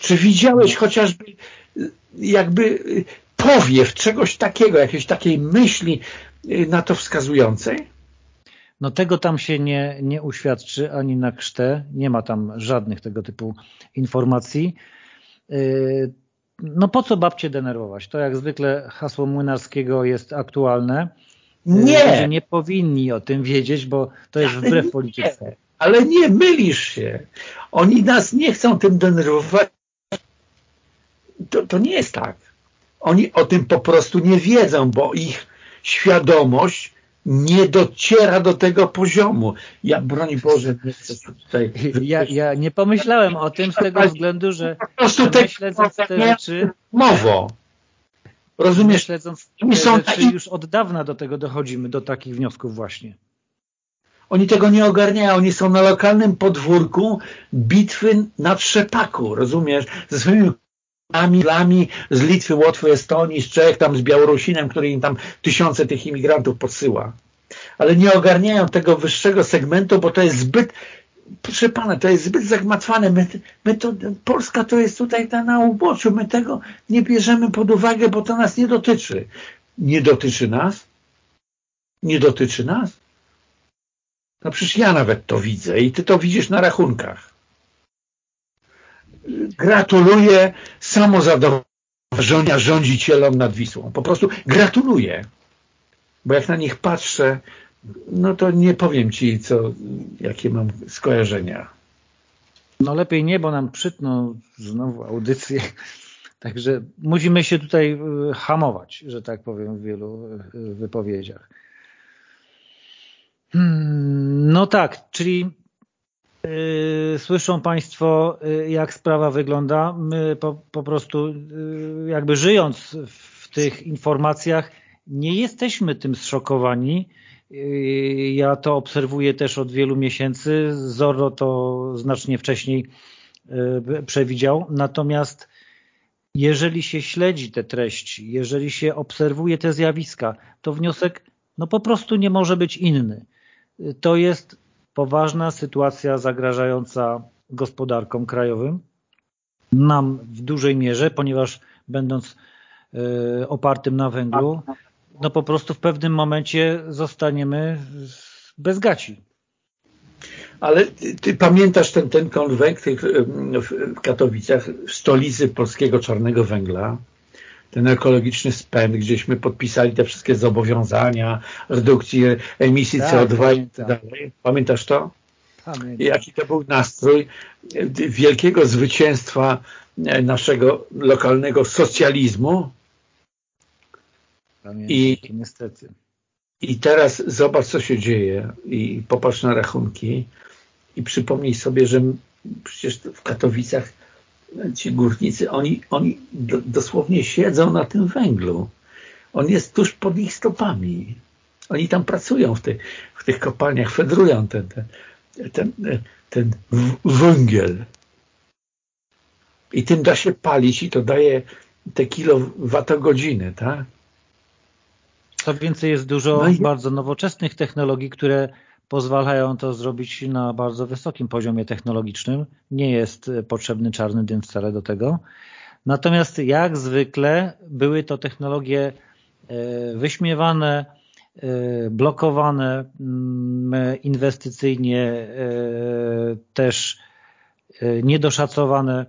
Czy widziałeś chociażby jakby powiew czegoś takiego, jakiejś takiej myśli na to wskazującej? No tego tam się nie, nie uświadczy ani na krztę, nie ma tam żadnych tego typu informacji. No po co babcie denerwować? To jak zwykle hasło Młynarskiego jest aktualne. Nie. nie powinni o tym wiedzieć, bo to jest wbrew ale polityce. Nie, ale nie, mylisz się. Oni nas nie chcą tym denerwować. To, to nie jest tak. Oni o tym po prostu nie wiedzą, bo ich świadomość nie dociera do tego poziomu. Ja, broń Boże, nie chcę tutaj... Ja, ja nie pomyślałem o tym z tego względu, że, po prostu że śledząc te rzeczy... Mowo. Rozumiesz? Śledząc te są rzeczy, już od dawna do tego dochodzimy, do takich wniosków właśnie. Oni tego nie ogarniają, oni są na lokalnym podwórku bitwy na trzepaku, rozumiesz? Ze swoimi lami z Litwy, Łotwy, Estonii, z Czech, tam z Białorusinem, który im tam tysiące tych imigrantów podsyła. Ale nie ogarniają tego wyższego segmentu, bo to jest zbyt, proszę pana, to jest zbyt zagmatwane. My, my to, Polska to jest tutaj ta na uboczu. My tego nie bierzemy pod uwagę, bo to nas nie dotyczy. Nie dotyczy nas? Nie dotyczy nas? No przecież ja nawet to widzę i ty to widzisz na rachunkach. Gratuluję samozadowolenia rządzicielom nad Wisłą. Po prostu gratuluję. Bo jak na nich patrzę, no to nie powiem ci, co, jakie mam skojarzenia. No lepiej nie, bo nam przytną znowu audycję. Także musimy się tutaj y, hamować, że tak powiem w wielu y, wypowiedziach. Hmm, no tak, czyli słyszą Państwo, yy, jak sprawa wygląda. My po, po prostu yy, jakby żyjąc w tych informacjach nie jesteśmy tym zszokowani. Y, ja to obserwuję też od wielu miesięcy. Zorro to znacznie wcześniej y, przewidział. Natomiast jeżeli się śledzi te treści, jeżeli się obserwuje te zjawiska, to wniosek no po prostu nie może być inny to jest poważna sytuacja zagrażająca gospodarkom krajowym. Nam w dużej mierze, ponieważ będąc e, opartym na węglu, no po prostu w pewnym momencie zostaniemy bez gaci. Ale ty, ty pamiętasz ten, ten konwent w Katowicach, w stolicy polskiego czarnego węgla, ten ekologiczny spęd, gdzieśmy podpisali te wszystkie zobowiązania, redukcji emisji tak, CO2 i tak dalej. Pamiętasz to? Pamiętam. Jaki to był nastrój wielkiego zwycięstwa e, naszego lokalnego socjalizmu. Pamiętam, I, niestety. I teraz zobacz, co się dzieje i popatrz na rachunki i przypomnij sobie, że przecież w Katowicach ci górnicy, oni, oni dosłownie siedzą na tym węglu. On jest tuż pod ich stopami. Oni tam pracują w, tych, w tych kopalniach, fedrują ten, ten, ten, ten węgiel. I tym da się palić i to daje te kilowatogodziny, tak? Co więcej, jest dużo no i... bardzo nowoczesnych technologii, które pozwalają to zrobić na bardzo wysokim poziomie technologicznym. Nie jest potrzebny czarny dym wcale do tego. Natomiast jak zwykle były to technologie e, wyśmiewane, e, blokowane mm, inwestycyjnie, e, też niedoszacowane.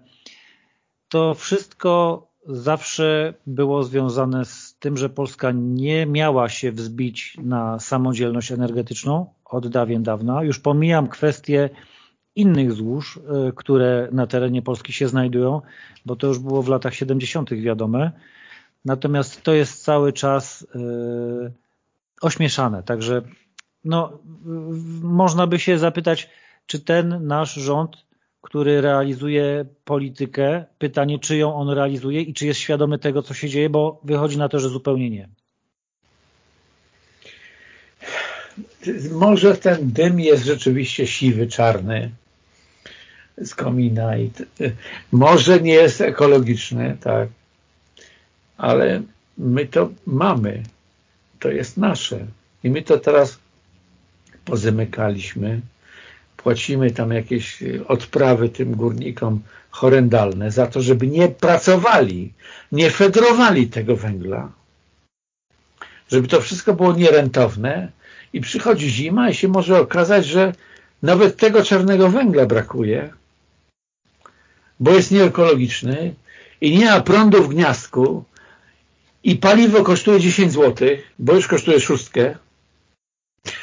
To wszystko zawsze było związane z tym, że Polska nie miała się wzbić na samodzielność energetyczną, od dawien dawna. Już pomijam kwestie innych złóż, e, które na terenie Polski się znajdują, bo to już było w latach 70. wiadome. Natomiast to jest cały czas e, ośmieszane. Także no, można by się zapytać, czy ten nasz rząd, który realizuje politykę, pytanie, czy ją on realizuje i czy jest świadomy tego, co się dzieje, bo wychodzi na to, że zupełnie nie. Może ten dym jest rzeczywiście siwy, czarny z komina i może nie jest ekologiczny, tak, ale my to mamy, to jest nasze. I my to teraz pozamykaliśmy, płacimy tam jakieś odprawy tym górnikom horrendalne za to, żeby nie pracowali, nie fedrowali tego węgla, żeby to wszystko było nierentowne, i przychodzi zima i się może okazać, że nawet tego czarnego węgla brakuje, bo jest nieekologiczny i nie ma prądu w gniazdku i paliwo kosztuje 10 zł, bo już kosztuje szóstkę.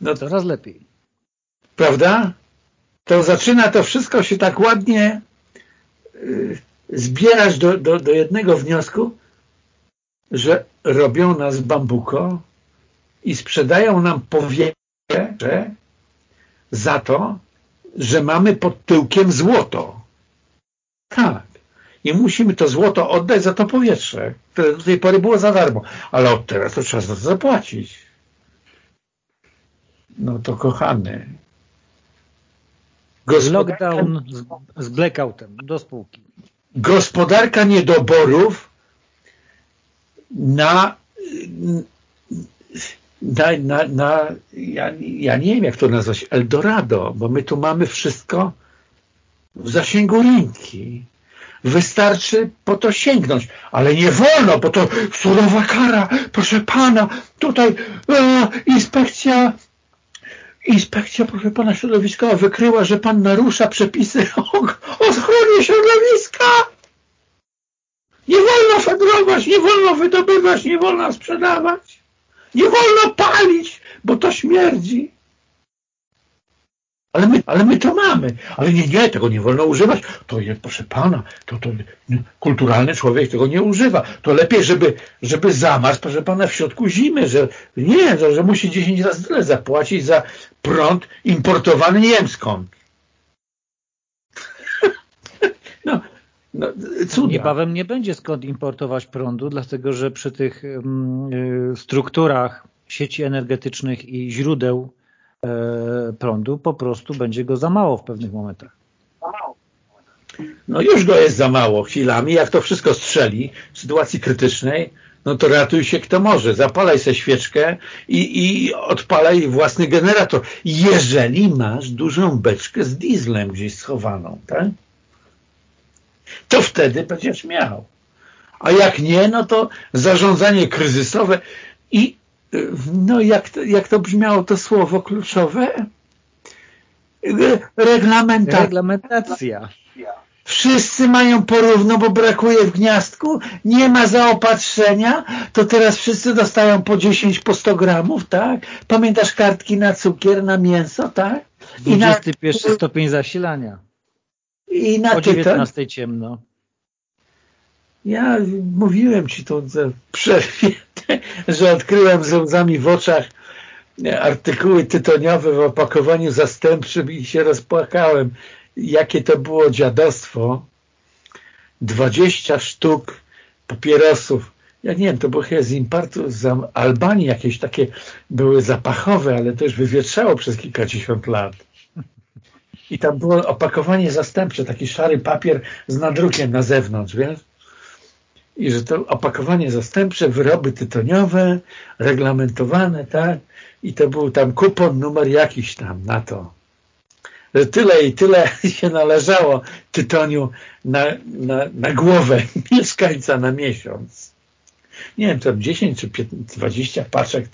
No coraz lepiej. Prawda? To zaczyna to wszystko się tak ładnie y, zbierać do, do, do jednego wniosku, że robią nas bambuko i sprzedają nam powietrze za to, że mamy pod tyłkiem złoto. Tak. I musimy to złoto oddać za to powietrze, które do tej pory było za darmo. Ale od teraz to trzeba za to zapłacić. no to kochany. Gospodarka... Lockdown z, z blackoutem do spółki. Gospodarka niedoborów na na, na, na ja, ja nie wiem jak to nazwać, Eldorado, bo my tu mamy wszystko w zasięgu ręki. Wystarczy po to sięgnąć, ale nie wolno, bo to surowa kara, proszę pana, tutaj inspekcja inspekcja, proszę pana środowiskowa wykryła, że pan narusza przepisy o, o ochronie środowiska. Nie wolno fedrować, nie wolno wydobywać, nie wolno sprzedawać. Nie wolno palić, bo to śmierdzi. Ale my, ale my to mamy. Ale nie, nie, tego nie wolno używać. To jest, proszę pana, to, to kulturalny człowiek tego nie używa. To lepiej, żeby, żeby zamarzł, proszę pana, w środku zimy, że nie, że, że musi 10 razy tyle zapłacić za prąd importowany nie wiem skąd. No, cuda. Niebawem nie będzie skąd importować prądu, dlatego że przy tych mm, y, strukturach sieci energetycznych i źródeł e, prądu po prostu będzie go za mało w pewnych momentach. No już go jest za mało chwilami. Jak to wszystko strzeli w sytuacji krytycznej, no to ratuj się kto może. Zapalaj sobie świeczkę i, i odpalaj własny generator. Jeżeli masz dużą beczkę z dieslem gdzieś schowaną, tak? To wtedy będziesz miał. A jak nie, no to zarządzanie kryzysowe i no jak to, jak to brzmiało to słowo kluczowe? Reglamentacja. Reglamentacja. Wszyscy mają porówno, bo brakuje w gniazdku, nie ma zaopatrzenia, to teraz wszyscy dostają po 10, po 100 gramów, tak? Pamiętasz kartki na cukier, na mięso, tak? I 21 na... stopień zasilania. I na o 19 tytoń. ciemno. Ja mówiłem Ci to przerwie, że odkryłem z łzami w oczach artykuły tytoniowe w opakowaniu zastępczym i się rozpłakałem. Jakie to było dziadostwo. 20 sztuk papierosów. Ja nie wiem, to było chyba z importu z Albanii jakieś takie były zapachowe, ale to już wywietrzało przez kilkadziesiąt lat i tam było opakowanie zastępcze, taki szary papier z nadrukiem na zewnątrz, wiesz? I że to opakowanie zastępcze, wyroby tytoniowe, reglamentowane, tak? I to był tam kupon, numer jakiś tam na to. Że tyle i tyle się należało tytoniu na, na, na głowę mieszkańca na miesiąc. Nie wiem, tam 10 czy 15, 20 paczek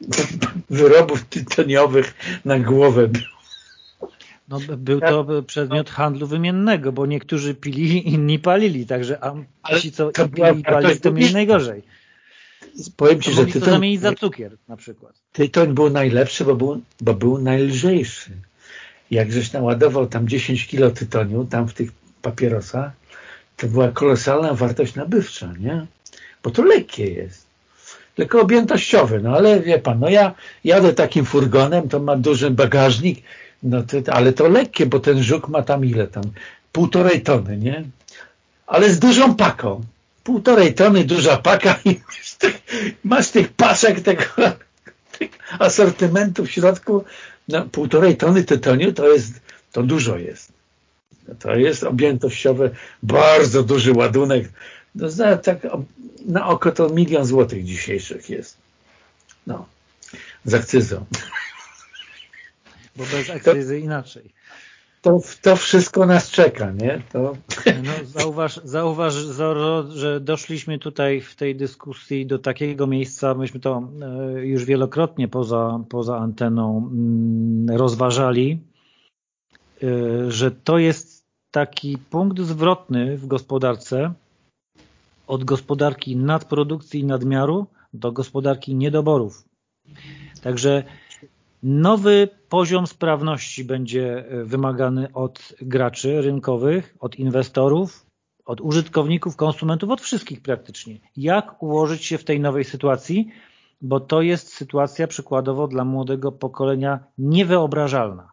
wyrobów tytoniowych na głowę było. No, był to przedmiot handlu wymiennego, bo niektórzy pili, inni palili, także a ci, co to pili i palili, to mieli najgorzej. Powiem Ci, że tytoń... to zamienić za cukier na przykład. Tytoń był najlepszy, bo był, bo był najlżejszy. Jak żeś naładował tam 10 kilo tytoniu, tam w tych papierosach, to była kolosalna wartość nabywcza, nie? Bo to lekkie jest. Tylko objętościowe, no ale wie Pan, no ja jadę takim furgonem, to ma duży bagażnik, no to, ale to lekkie, bo ten żuk ma tam ile tam? Półtorej tony, nie? Ale z dużą paką. Półtorej tony, duża paka i masz tych, masz tych paczek tego asortymentu w środku. No, półtorej tony tytoniu to jest, to dużo jest. To jest objętościowy, bardzo duży ładunek. No, tak, na oko to milion złotych dzisiejszych jest. No, z akcyzą bo bez akcyzy to, inaczej. To, to wszystko nas czeka, nie? To... No, zauważ, zauważ Zoro, że doszliśmy tutaj w tej dyskusji do takiego miejsca, myśmy to e, już wielokrotnie poza, poza anteną mm, rozważali, e, że to jest taki punkt zwrotny w gospodarce od gospodarki nadprodukcji i nadmiaru do gospodarki niedoborów. Także Nowy poziom sprawności będzie e, wymagany od graczy rynkowych, od inwestorów, od użytkowników, konsumentów, od wszystkich praktycznie. Jak ułożyć się w tej nowej sytuacji, bo to jest sytuacja przykładowo dla młodego pokolenia niewyobrażalna.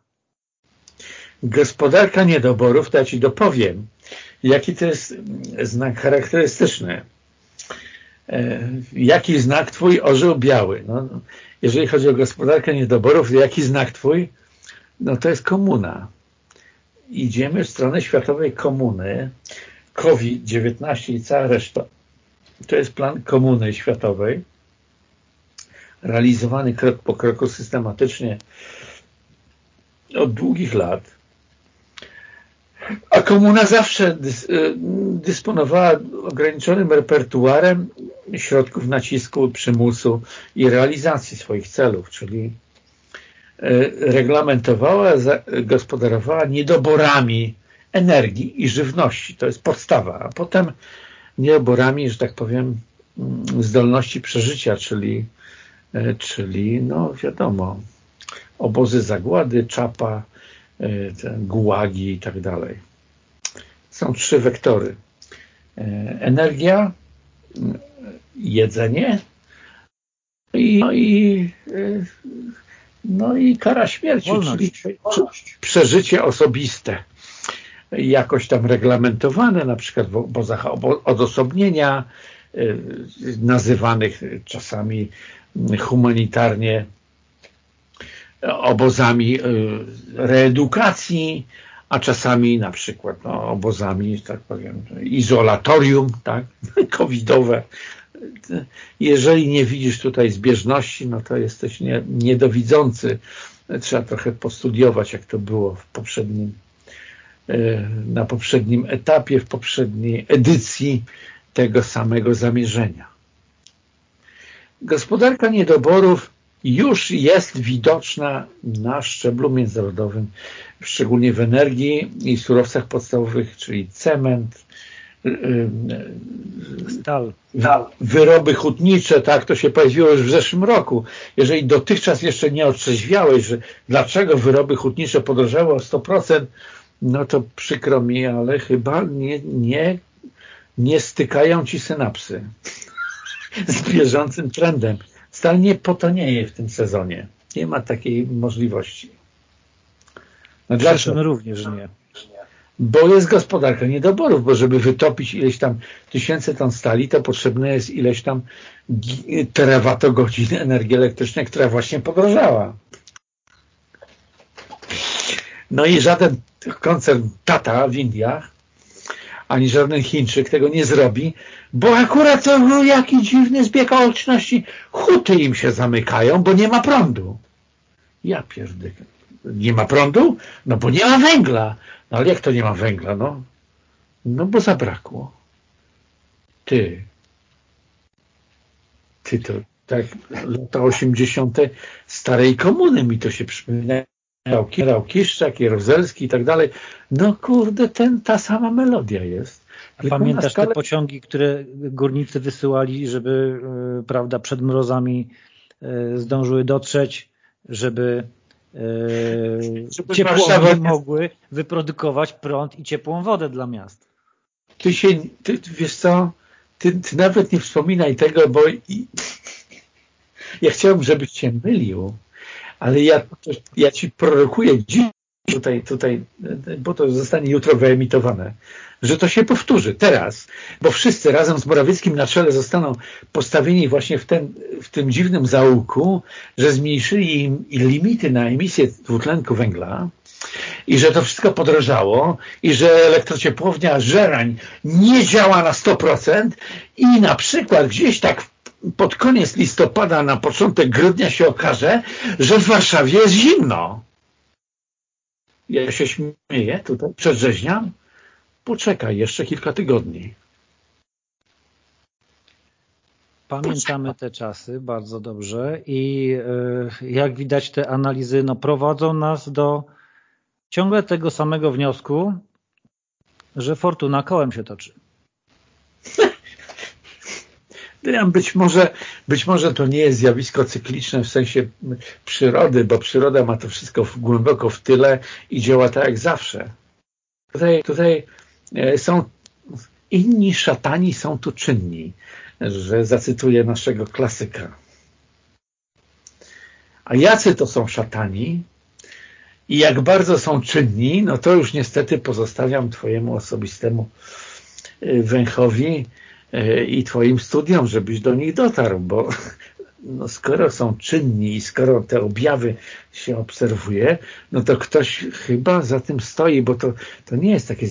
Gospodarka niedoborów, to ja Ci dopowiem, jaki to jest znak charakterystyczny. Jaki znak twój orzeł biały? No, jeżeli chodzi o gospodarkę niedoborów, jaki znak twój? No to jest komuna. Idziemy w stronę światowej komuny, COVID-19 i cała reszta. To jest plan komuny światowej, realizowany krok po kroku systematycznie od długich lat. A komuna zawsze y, dysponowała ograniczonym repertuarem środków nacisku, przymusu i realizacji swoich celów, czyli y, reglamentowała, gospodarowała niedoborami energii i żywności. To jest podstawa. A potem niedoborami, że tak powiem, mm, zdolności przeżycia, czyli, y, czyli no wiadomo, obozy zagłady, czapa, gułagi i tak dalej. Są trzy wektory. E, energia, jedzenie i, no i, e, no i kara śmierci, Wolność. czyli przeżycie osobiste. Jakoś tam reglamentowane, na przykład w obozach odosobnienia, e, nazywanych czasami humanitarnie obozami reedukacji, a czasami na przykład no, obozami, tak powiem, izolatorium, tak, covidowe. Jeżeli nie widzisz tutaj zbieżności, no to jesteś nie, niedowidzący. Trzeba trochę postudiować, jak to było w poprzednim, e, na poprzednim etapie, w poprzedniej edycji tego samego zamierzenia. Gospodarka niedoborów już jest widoczna na szczeblu międzynarodowym, szczególnie w energii i surowcach podstawowych, czyli cement, y, y, Stal. wyroby hutnicze, tak, to się pojawiło już w zeszłym roku. Jeżeli dotychczas jeszcze nie otrzeźwiałeś, że dlaczego wyroby hutnicze podrożały o 100%, no to przykro mi, ale chyba nie, nie, nie stykają ci synapsy z bieżącym trendem. Stal nie potonieje w tym sezonie. Nie ma takiej możliwości. No dlaczego? również nie. Bo jest gospodarka niedoborów, bo żeby wytopić ileś tam tysięcy ton stali, to potrzebne jest ileś tam terawatogodzin energii elektrycznej, która właśnie podrożała. No i żaden koncern Tata w Indiach ani żaden Chińczyk tego nie zrobi, bo akurat to no, jaki dziwny zbieg okoliczności, huty im się zamykają, bo nie ma prądu. Ja pierdykę. Nie ma prądu? No bo nie ma węgla. No ale jak to nie ma węgla? No, no bo zabrakło. Ty. Ty to tak lata 80. starej komuny mi to się przypomina. Kiszczak, Jaruzelski i tak dalej. No kurde, ten, ta sama melodia jest. A pamiętasz skalę... te pociągi, które górnicy wysyłali, żeby e, prawda, przed mrozami e, zdążyły dotrzeć, żeby, e, żeby ciepłownie mogły wyprodukować prąd i ciepłą wodę dla miast. Ty się, ty, wiesz co, ty, ty nawet nie wspominaj tego, bo i, ja chciałbym, żebyś się mylił, ale ja, ja ci prorokuję dziś tutaj, tutaj, bo to zostanie jutro wyemitowane, że to się powtórzy teraz, bo wszyscy razem z Morawieckim na czele zostaną postawieni właśnie w, ten, w tym dziwnym zaułku, że zmniejszyli im limity na emisję dwutlenku węgla i że to wszystko podrożało i że elektrociepłownia Żerań nie działa na 100% i na przykład gdzieś tak pod koniec listopada, na początek grudnia się okaże, że w Warszawie jest zimno. Ja się śmieję tutaj, przedrzeźniam. Poczekaj jeszcze kilka tygodni. Pamiętamy te czasy bardzo dobrze i e, jak widać te analizy no, prowadzą nas do ciągle tego samego wniosku, że fortuna kołem się toczy. Być może, być może to nie jest zjawisko cykliczne w sensie przyrody, bo przyroda ma to wszystko głęboko w tyle i działa tak jak zawsze. Tutaj, tutaj e, są inni szatani są tu czynni, że zacytuję naszego klasyka. A jacy to są szatani i jak bardzo są czynni, no to już niestety pozostawiam Twojemu osobistemu e, węchowi i Twoim studiom, żebyś do nich dotarł, bo no skoro są czynni i skoro te objawy się obserwuje, no to ktoś chyba za tym stoi, bo to, to nie jest takie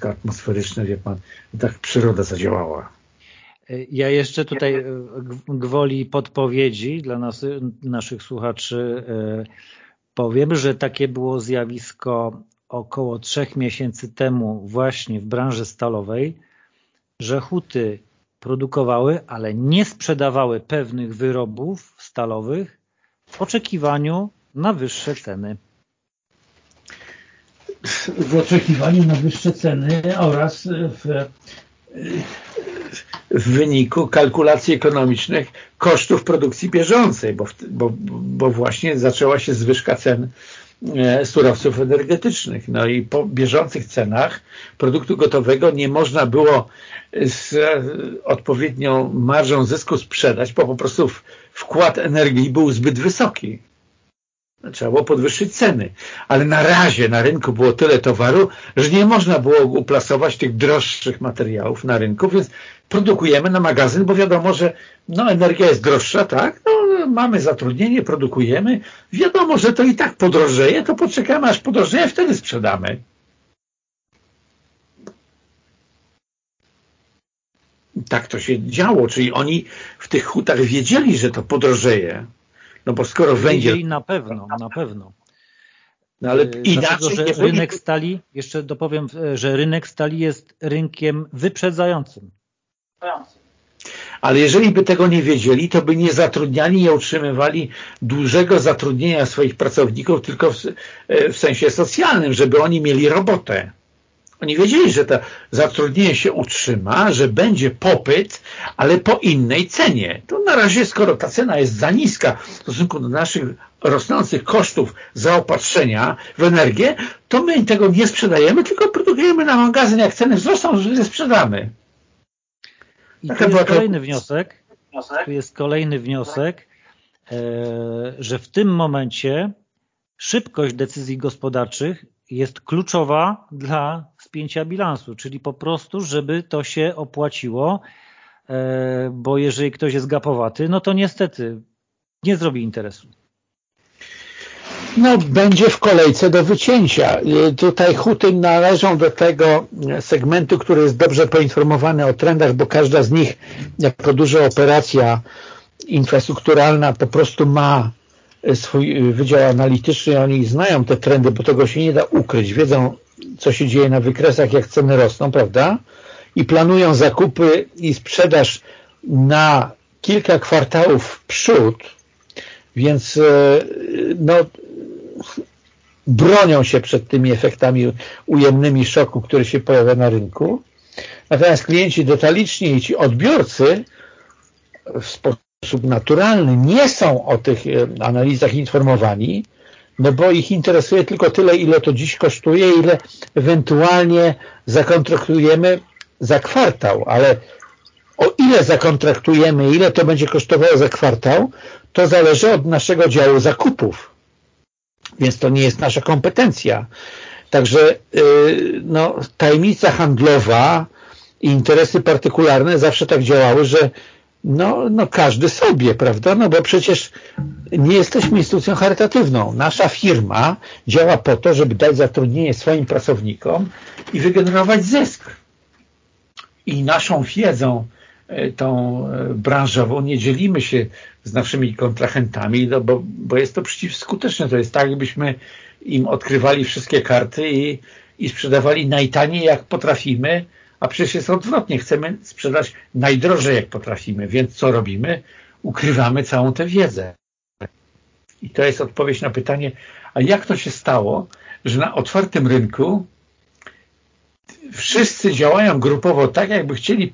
atmosferyczne, wie pan, tak przyroda zadziałała. Ja jeszcze tutaj e, gwoli podpowiedzi dla nas, naszych słuchaczy e, powiem, że takie było zjawisko około trzech miesięcy temu właśnie w branży stalowej, że huty produkowały, ale nie sprzedawały pewnych wyrobów stalowych w oczekiwaniu na wyższe ceny. W oczekiwaniu na wyższe ceny oraz w, w wyniku kalkulacji ekonomicznych kosztów produkcji bieżącej, bo, bo, bo właśnie zaczęła się zwyżka cen surowców energetycznych. No i po bieżących cenach produktu gotowego nie można było z odpowiednią marżą zysku sprzedać, bo po prostu wkład energii był zbyt wysoki. Trzeba było podwyższyć ceny. Ale na razie na rynku było tyle towaru, że nie można było uplasować tych droższych materiałów na rynku, więc produkujemy na magazyn, bo wiadomo, że no, energia jest droższa, tak? No, mamy zatrudnienie, produkujemy. Wiadomo, że to i tak podrożeje, to poczekamy aż podrożeje, wtedy sprzedamy. Tak to się działo, czyli oni w tych hutach wiedzieli, że to podrożeje. No bo skoro węgiel... Na pewno, na pewno. No ale inaczej Dlatego, że rynek stali, jeszcze dopowiem, że rynek stali jest rynkiem wyprzedzającym. Ale jeżeli by tego nie wiedzieli, to by nie zatrudniali, nie utrzymywali dużego zatrudnienia swoich pracowników, tylko w, w sensie socjalnym, żeby oni mieli robotę. Oni wiedzieli, że to zatrudnienie się utrzyma, że będzie popyt, ale po innej cenie. To na razie, skoro ta cena jest za niska w stosunku do naszych rosnących kosztów zaopatrzenia w energię, to my tego nie sprzedajemy, tylko produkujemy na magazyn. Jak ceny wzrosną, że sprzedamy. I tu jest kolejny wniosek, tu jest kolejny wniosek, e, że w tym momencie szybkość decyzji gospodarczych jest kluczowa dla spięcia bilansu, czyli po prostu, żeby to się opłaciło, e, bo jeżeli ktoś jest gapowaty, no to niestety nie zrobi interesu. No, będzie w kolejce do wycięcia. E, tutaj huty należą do tego segmentu, który jest dobrze poinformowany o trendach, bo każda z nich, jako duża operacja infrastrukturalna, po prostu ma swój wydział analityczny, oni znają te trendy, bo tego się nie da ukryć. Wiedzą, co się dzieje na wykresach, jak ceny rosną, prawda? I planują zakupy i sprzedaż na kilka kwartałów w przód, więc no, bronią się przed tymi efektami ujemnymi szoku, który się pojawia na rynku. Natomiast klienci detaliczni i ci odbiorcy w sposób naturalny nie są o tych e, analizach informowani, no bo ich interesuje tylko tyle, ile to dziś kosztuje, ile ewentualnie zakontraktujemy za kwartał, ale o ile zakontraktujemy, ile to będzie kosztowało za kwartał, to zależy od naszego działu zakupów. Więc to nie jest nasza kompetencja. Także yy, no, tajemnica handlowa i interesy partykularne zawsze tak działały, że no, no każdy sobie, prawda? No bo przecież nie jesteśmy instytucją charytatywną. Nasza firma działa po to, żeby dać zatrudnienie swoim pracownikom i wygenerować zysk. I naszą wiedzą tą e, branżową nie dzielimy się z naszymi kontrahentami, no bo, bo jest to przeciwskuteczne. To jest tak, jakbyśmy im odkrywali wszystkie karty i, i sprzedawali najtaniej jak potrafimy, a przecież jest odwrotnie. Chcemy sprzedać najdrożej jak potrafimy, więc co robimy? Ukrywamy całą tę wiedzę. I to jest odpowiedź na pytanie, a jak to się stało, że na otwartym rynku wszyscy działają grupowo tak, jakby chcieli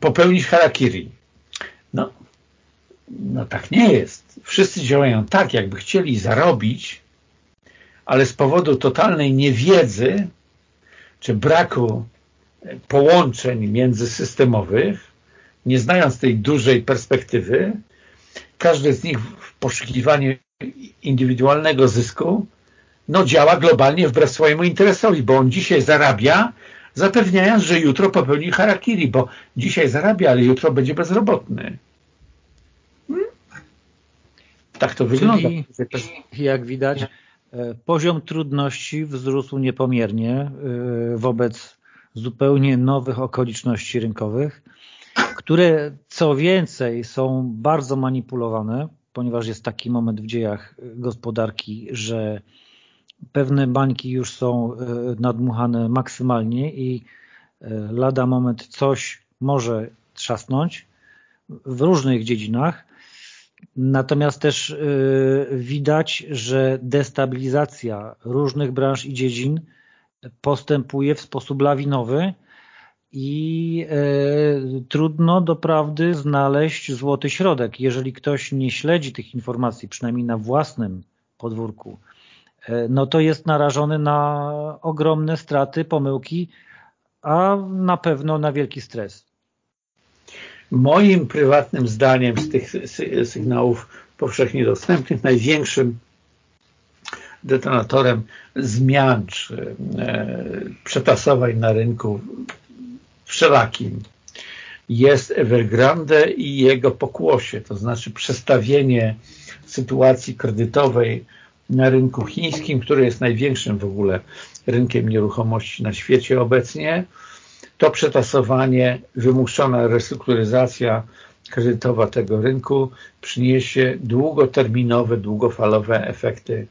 popełnić harakiri. No, no tak nie jest. Wszyscy działają tak, jakby chcieli zarobić, ale z powodu totalnej niewiedzy czy braku połączeń międzysystemowych, nie znając tej dużej perspektywy, każdy z nich w poszukiwaniu indywidualnego zysku no działa globalnie wbrew swojemu interesowi, bo on dzisiaj zarabia, zapewniając, że jutro popełni harakiri, bo dzisiaj zarabia, ale jutro będzie bezrobotny. Hmm? Tak to wygląda. Czyli, jak widać, e, poziom trudności wzrósł niepomiernie e, wobec zupełnie nowych okoliczności rynkowych, które co więcej są bardzo manipulowane, ponieważ jest taki moment w dziejach gospodarki, że pewne bańki już są e, nadmuchane maksymalnie i e, lada moment coś może trzasnąć w różnych dziedzinach. Natomiast też e, widać, że destabilizacja różnych branż i dziedzin postępuje w sposób lawinowy i trudno doprawdy znaleźć złoty środek. Jeżeli ktoś nie śledzi tych informacji, przynajmniej na własnym podwórku, no to jest narażony na ogromne straty, pomyłki, a na pewno na wielki stres. Moim prywatnym zdaniem z tych sygnałów powszechnie dostępnych największym detonatorem zmian czy e, przetasowań na rynku wszelakim jest Evergrande i jego pokłosie, to znaczy przestawienie sytuacji kredytowej na rynku chińskim, który jest największym w ogóle rynkiem nieruchomości na świecie obecnie. To przetasowanie, wymuszona restrukturyzacja kredytowa tego rynku przyniesie długoterminowe, długofalowe efekty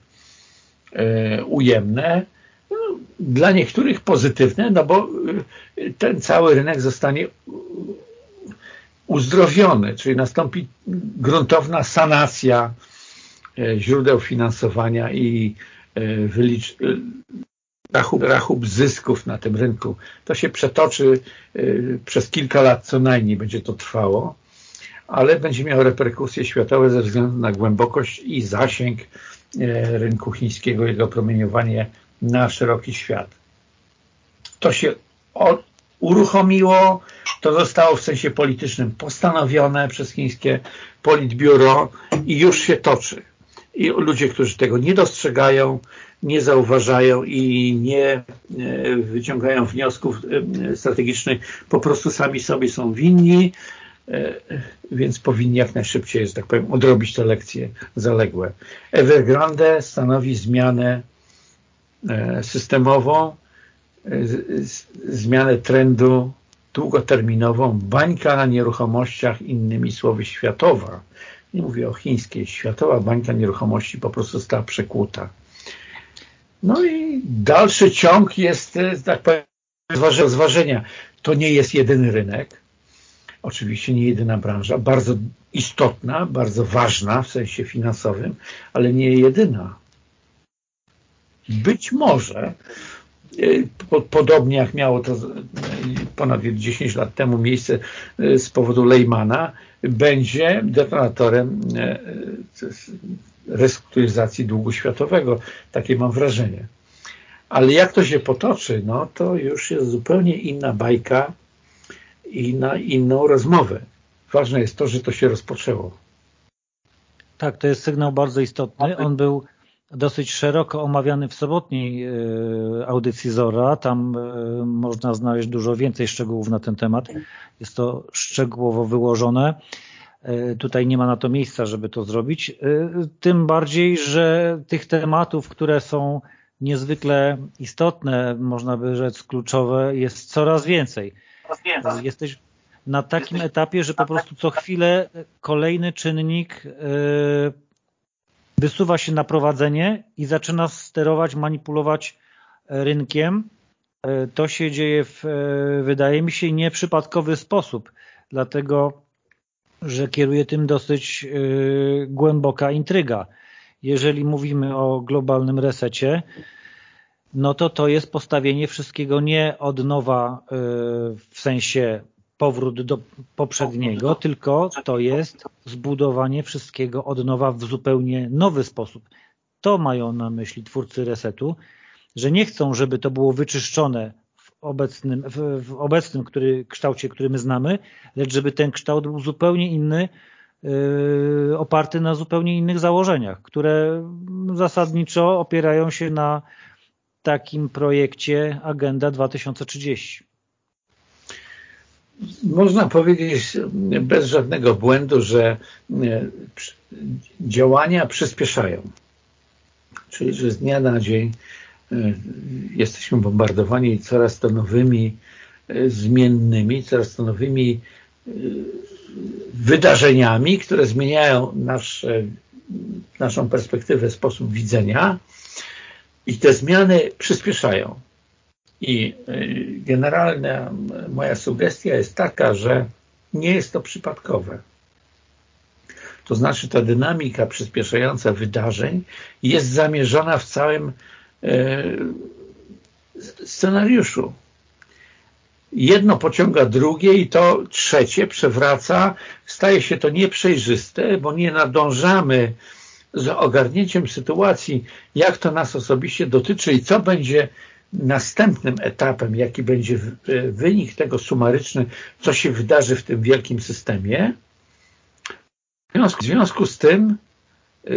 e, ujemne. No, dla niektórych pozytywne, no bo e, ten cały rynek zostanie uzdrowiony, czyli nastąpi gruntowna sanacja źródeł finansowania i e, wylicz, e, rachub, rachub zysków na tym rynku. To się przetoczy przez kilka lat co najmniej będzie to trwało, ale będzie miało reperkusje światowe ze względu na głębokość i zasięg rynku chińskiego, jego promieniowanie na szeroki świat. To się uruchomiło, to zostało w sensie politycznym postanowione przez chińskie politbiuro i już się toczy. I ludzie, którzy tego nie dostrzegają, nie zauważają i nie e, wyciągają wniosków e, strategicznych, po prostu sami sobie są winni, e, więc powinni jak najszybciej, że tak powiem, odrobić te lekcje zaległe. Evergrande stanowi zmianę systemową, zmianę trendu długoterminową, bańka na nieruchomościach, innymi słowy światowa, nie mówię o chińskiej, Światowa Bańka Nieruchomości po prostu została przekłuta. No i dalszy ciąg jest, e, tak powiem, zważenia. To nie jest jedyny rynek, oczywiście nie jedyna branża, bardzo istotna, bardzo ważna w sensie finansowym, ale nie jedyna. Być może podobnie jak miało to ponad 10 lat temu miejsce e, z powodu Lehmana, będzie detonatorem restrukturyzacji długu światowego. Takie mam wrażenie. Ale jak to się potoczy, no to już jest zupełnie inna bajka i na inną rozmowę. Ważne jest to, że to się rozpoczęło. Tak, to jest sygnał bardzo istotny. On był dosyć szeroko omawiany w sobotniej e, audycji Zora. Tam e, można znaleźć dużo więcej szczegółów na ten temat. Jest to szczegółowo wyłożone. E, tutaj nie ma na to miejsca, żeby to zrobić. Tym bardziej, że tych tematów, które są niezwykle istotne, można by rzec kluczowe, jest coraz więcej. Jesteś na takim etapie, że po prostu co chwilę kolejny czynnik wysuwa się na prowadzenie i zaczyna sterować, manipulować e, rynkiem. E, to się dzieje w, e, wydaje mi się, nieprzypadkowy sposób, dlatego, że kieruje tym dosyć głęboka intryga. Jeżeli mówimy o globalnym resecie, no to to jest postawienie wszystkiego nie od nowa w sensie powrót do poprzedniego, tylko to jest zbudowanie wszystkiego od nowa w zupełnie nowy sposób. To mają na myśli twórcy resetu, że nie chcą, żeby to było wyczyszczone w obecnym, w, w obecnym który, kształcie, który my znamy, lecz żeby ten kształt był zupełnie inny, yy, oparty na zupełnie innych założeniach, które zasadniczo opierają się na takim projekcie Agenda 2030? Można powiedzieć bez żadnego błędu, że e, działania przyspieszają. Czyli, że z dnia na dzień e, jesteśmy bombardowani coraz to nowymi e, zmiennymi, coraz to nowymi wydarzeniami, które zmieniają naszą perspektywę, sposób widzenia i te zmiany przyspieszają. I y, generalna moja sugestia jest taka, że nie jest to przypadkowe. To znaczy ta dynamika przyspieszająca wydarzeń jest zamierzona w całym y, scenariuszu. Jedno pociąga drugie i to trzecie przewraca, staje się to nieprzejrzyste, bo nie nadążamy z ogarnięciem sytuacji, jak to nas osobiście dotyczy i co będzie następnym etapem, jaki będzie e, wynik tego sumaryczny, co się wydarzy w tym wielkim systemie. W związku z tym e,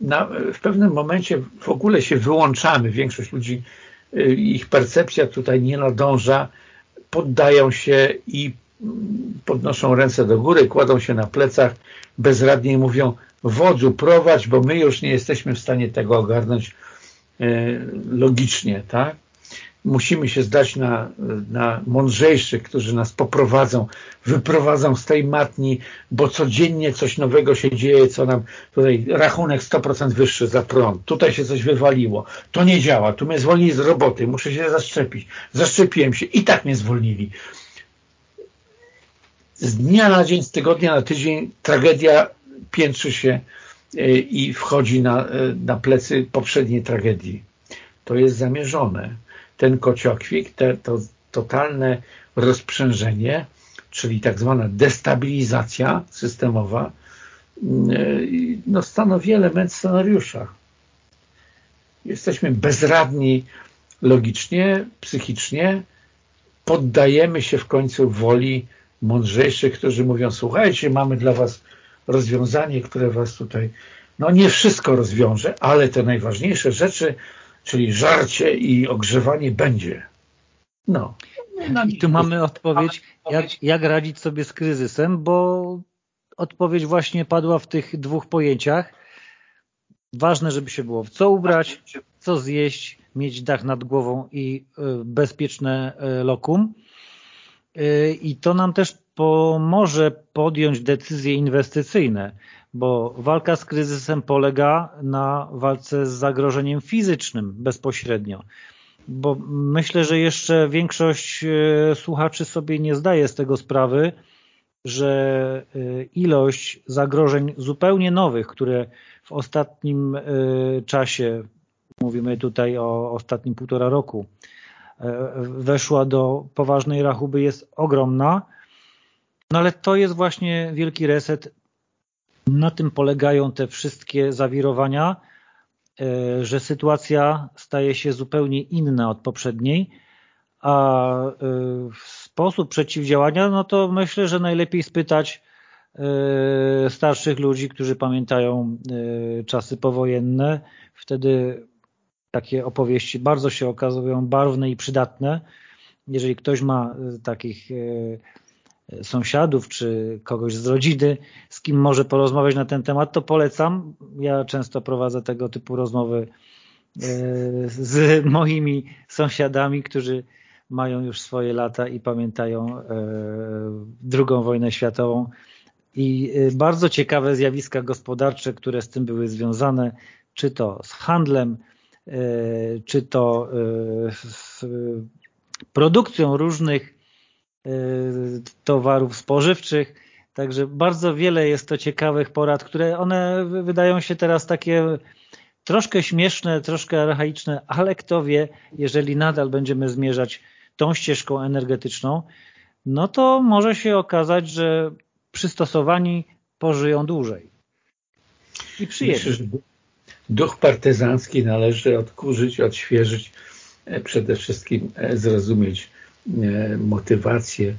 na, w pewnym momencie w ogóle się wyłączamy. Większość ludzi, e, ich percepcja tutaj nie nadąża, poddają się i mm, podnoszą ręce do góry, kładą się na plecach, bezradnie mówią wodzu prowadź, bo my już nie jesteśmy w stanie tego ogarnąć logicznie, tak? Musimy się zdać na, na mądrzejszych, którzy nas poprowadzą, wyprowadzą z tej matni, bo codziennie coś nowego się dzieje, co nam tutaj rachunek 100% wyższy za prąd, tutaj się coś wywaliło, to nie działa, tu mnie zwolnili z roboty, muszę się zaszczepić, zaszczepiłem się. I tak mnie zwolnili. Z dnia na dzień, z tygodnia na tydzień tragedia piętrzy się e, i wchodzi na, e, na plecy poprzedniej tragedii. To jest zamierzone ten kociokwik, te, to totalne rozprzężenie, czyli tak zwana destabilizacja systemowa, mm, no, stanowi element scenariusza. Jesteśmy bezradni logicznie, psychicznie, poddajemy się w końcu woli mądrzejszych, którzy mówią, słuchajcie, mamy dla was rozwiązanie, które was tutaj, no nie wszystko rozwiąże, ale te najważniejsze rzeczy czyli żarcie i ogrzewanie będzie. No. I tu mamy odpowiedź, jak, jak radzić sobie z kryzysem, bo odpowiedź właśnie padła w tych dwóch pojęciach. Ważne, żeby się było w co ubrać, co zjeść, mieć dach nad głową i y, bezpieczne y, lokum. Y, I to nam też pomoże podjąć decyzje inwestycyjne bo walka z kryzysem polega na walce z zagrożeniem fizycznym bezpośrednio. Bo myślę, że jeszcze większość e, słuchaczy sobie nie zdaje z tego sprawy, że e, ilość zagrożeń zupełnie nowych, które w ostatnim e, czasie, mówimy tutaj o ostatnim półtora roku, weszła do poważnej rachuby jest ogromna, no ale to jest właśnie wielki reset na tym polegają te wszystkie zawirowania, e, że sytuacja staje się zupełnie inna od poprzedniej, a e, sposób przeciwdziałania, no to myślę, że najlepiej spytać e, starszych ludzi, którzy pamiętają czasy powojenne. Wtedy takie opowieści bardzo się okazują barwne i przydatne. Jeżeli ktoś ma takich sąsiadów czy kogoś z rodziny, z kim może porozmawiać na ten temat, to polecam. Ja często prowadzę tego typu rozmowy e, z moimi sąsiadami, którzy mają już swoje lata i pamiętają e, drugą wojnę światową i e, bardzo ciekawe zjawiska gospodarcze, które z tym były związane, czy to z handlem, czy to z produkcją różnych towarów spożywczych. Także bardzo wiele jest to ciekawych porad, które one wydają się teraz takie troszkę śmieszne, troszkę archaiczne, ale kto wie, jeżeli nadal będziemy zmierzać tą ścieżką energetyczną, no to może się okazać, że przystosowani pożyją dłużej. I przyjedzie. Duch partyzancki należy odkurzyć, odświeżyć, e, przede wszystkim e, zrozumieć motywacje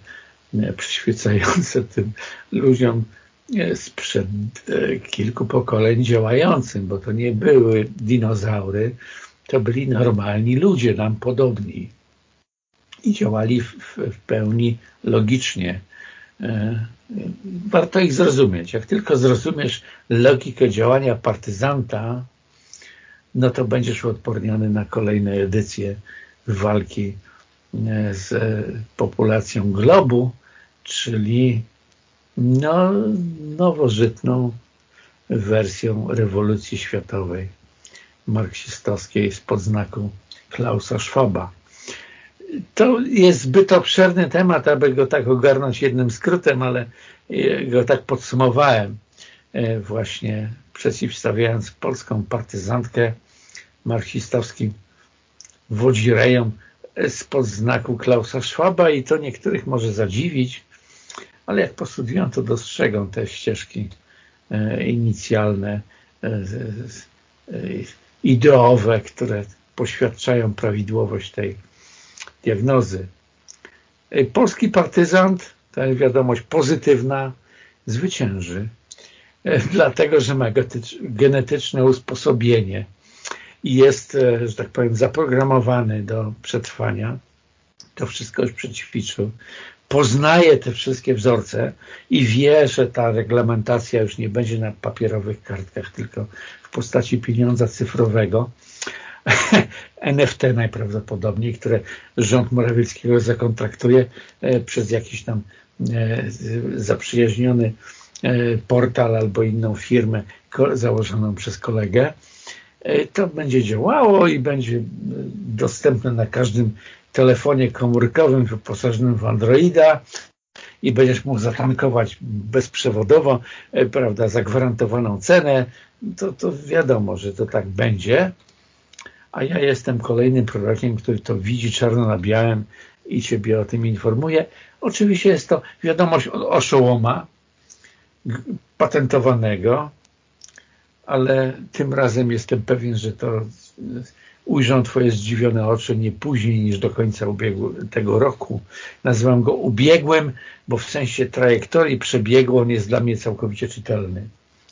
e, przyświecające tym ludziom e, sprzed kilku pokoleń działającym, bo to nie były dinozaury, to byli normalni ludzie, nam podobni i działali w, w pełni logicznie. E, warto ich zrozumieć. Jak tylko zrozumiesz logikę działania partyzanta, no to będziesz odporniony na kolejne edycje walki e, z populacją globu, czyli no, nowożytną wersją rewolucji światowej marksistowskiej spod znaku Klausa Schwaba. To jest zbyt obszerny temat, aby go tak ogarnąć jednym skrótem, ale go tak podsumowałem e, właśnie przeciwstawiając polską partyzantkę marksistowskim wodzirejom spod znaku Klausa Schwaba i to niektórych może zadziwić, ale jak postudiują, to dostrzegą te ścieżki e, inicjalne, e, ideowe, które poświadczają prawidłowość tej diagnozy. E, polski partyzant, jest wiadomość pozytywna, zwycięży, dlatego że ma genetyczne usposobienie jest, że tak powiem, zaprogramowany do przetrwania. To wszystko już przećwiczył poznaje te wszystkie wzorce i wie, że ta reglamentacja już nie będzie na papierowych kartkach, tylko w postaci pieniądza cyfrowego, NFT najprawdopodobniej, które rząd Morawieckiego zakontraktuje e, przez jakiś tam e, zaprzyjaźniony e, portal albo inną firmę założoną przez kolegę, to będzie działało i będzie dostępne na każdym telefonie komórkowym wyposażonym w Androida i będziesz mógł zatankować bezprzewodowo, e, prawda, za gwarantowaną cenę, to, to wiadomo, że to tak będzie. A ja jestem kolejnym prorokiem, który to widzi czarno na białym i Ciebie o tym informuje. Oczywiście jest to wiadomość od oszołoma patentowanego, ale tym razem jestem pewien, że to ujrzą Twoje zdziwione oczy nie później niż do końca ubiegu, tego roku. Nazywam go ubiegłym, bo w sensie trajektorii przebiegu on jest dla mnie całkowicie czytelny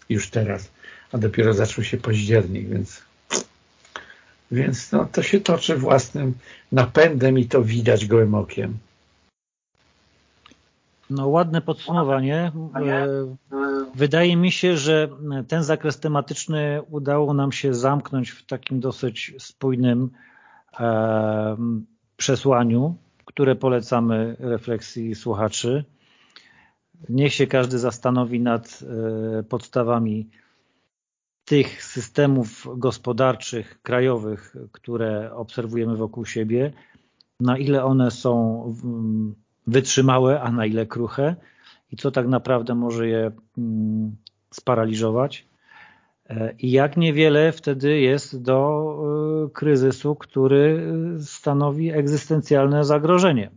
już teraz, a dopiero zaczął się październik, więc więc no, to się toczy własnym napędem i to widać gołym okiem. No ładne podsumowanie. E, wydaje mi się, że ten zakres tematyczny udało nam się zamknąć w takim dosyć spójnym e, przesłaniu, które polecamy refleksji słuchaczy. Niech się każdy zastanowi nad e, podstawami tych systemów gospodarczych, krajowych, które obserwujemy wokół siebie, na ile one są wytrzymałe, a na ile kruche i co tak naprawdę może je mm, sparaliżować e, i jak niewiele wtedy jest do e, kryzysu, który stanowi egzystencjalne zagrożenie.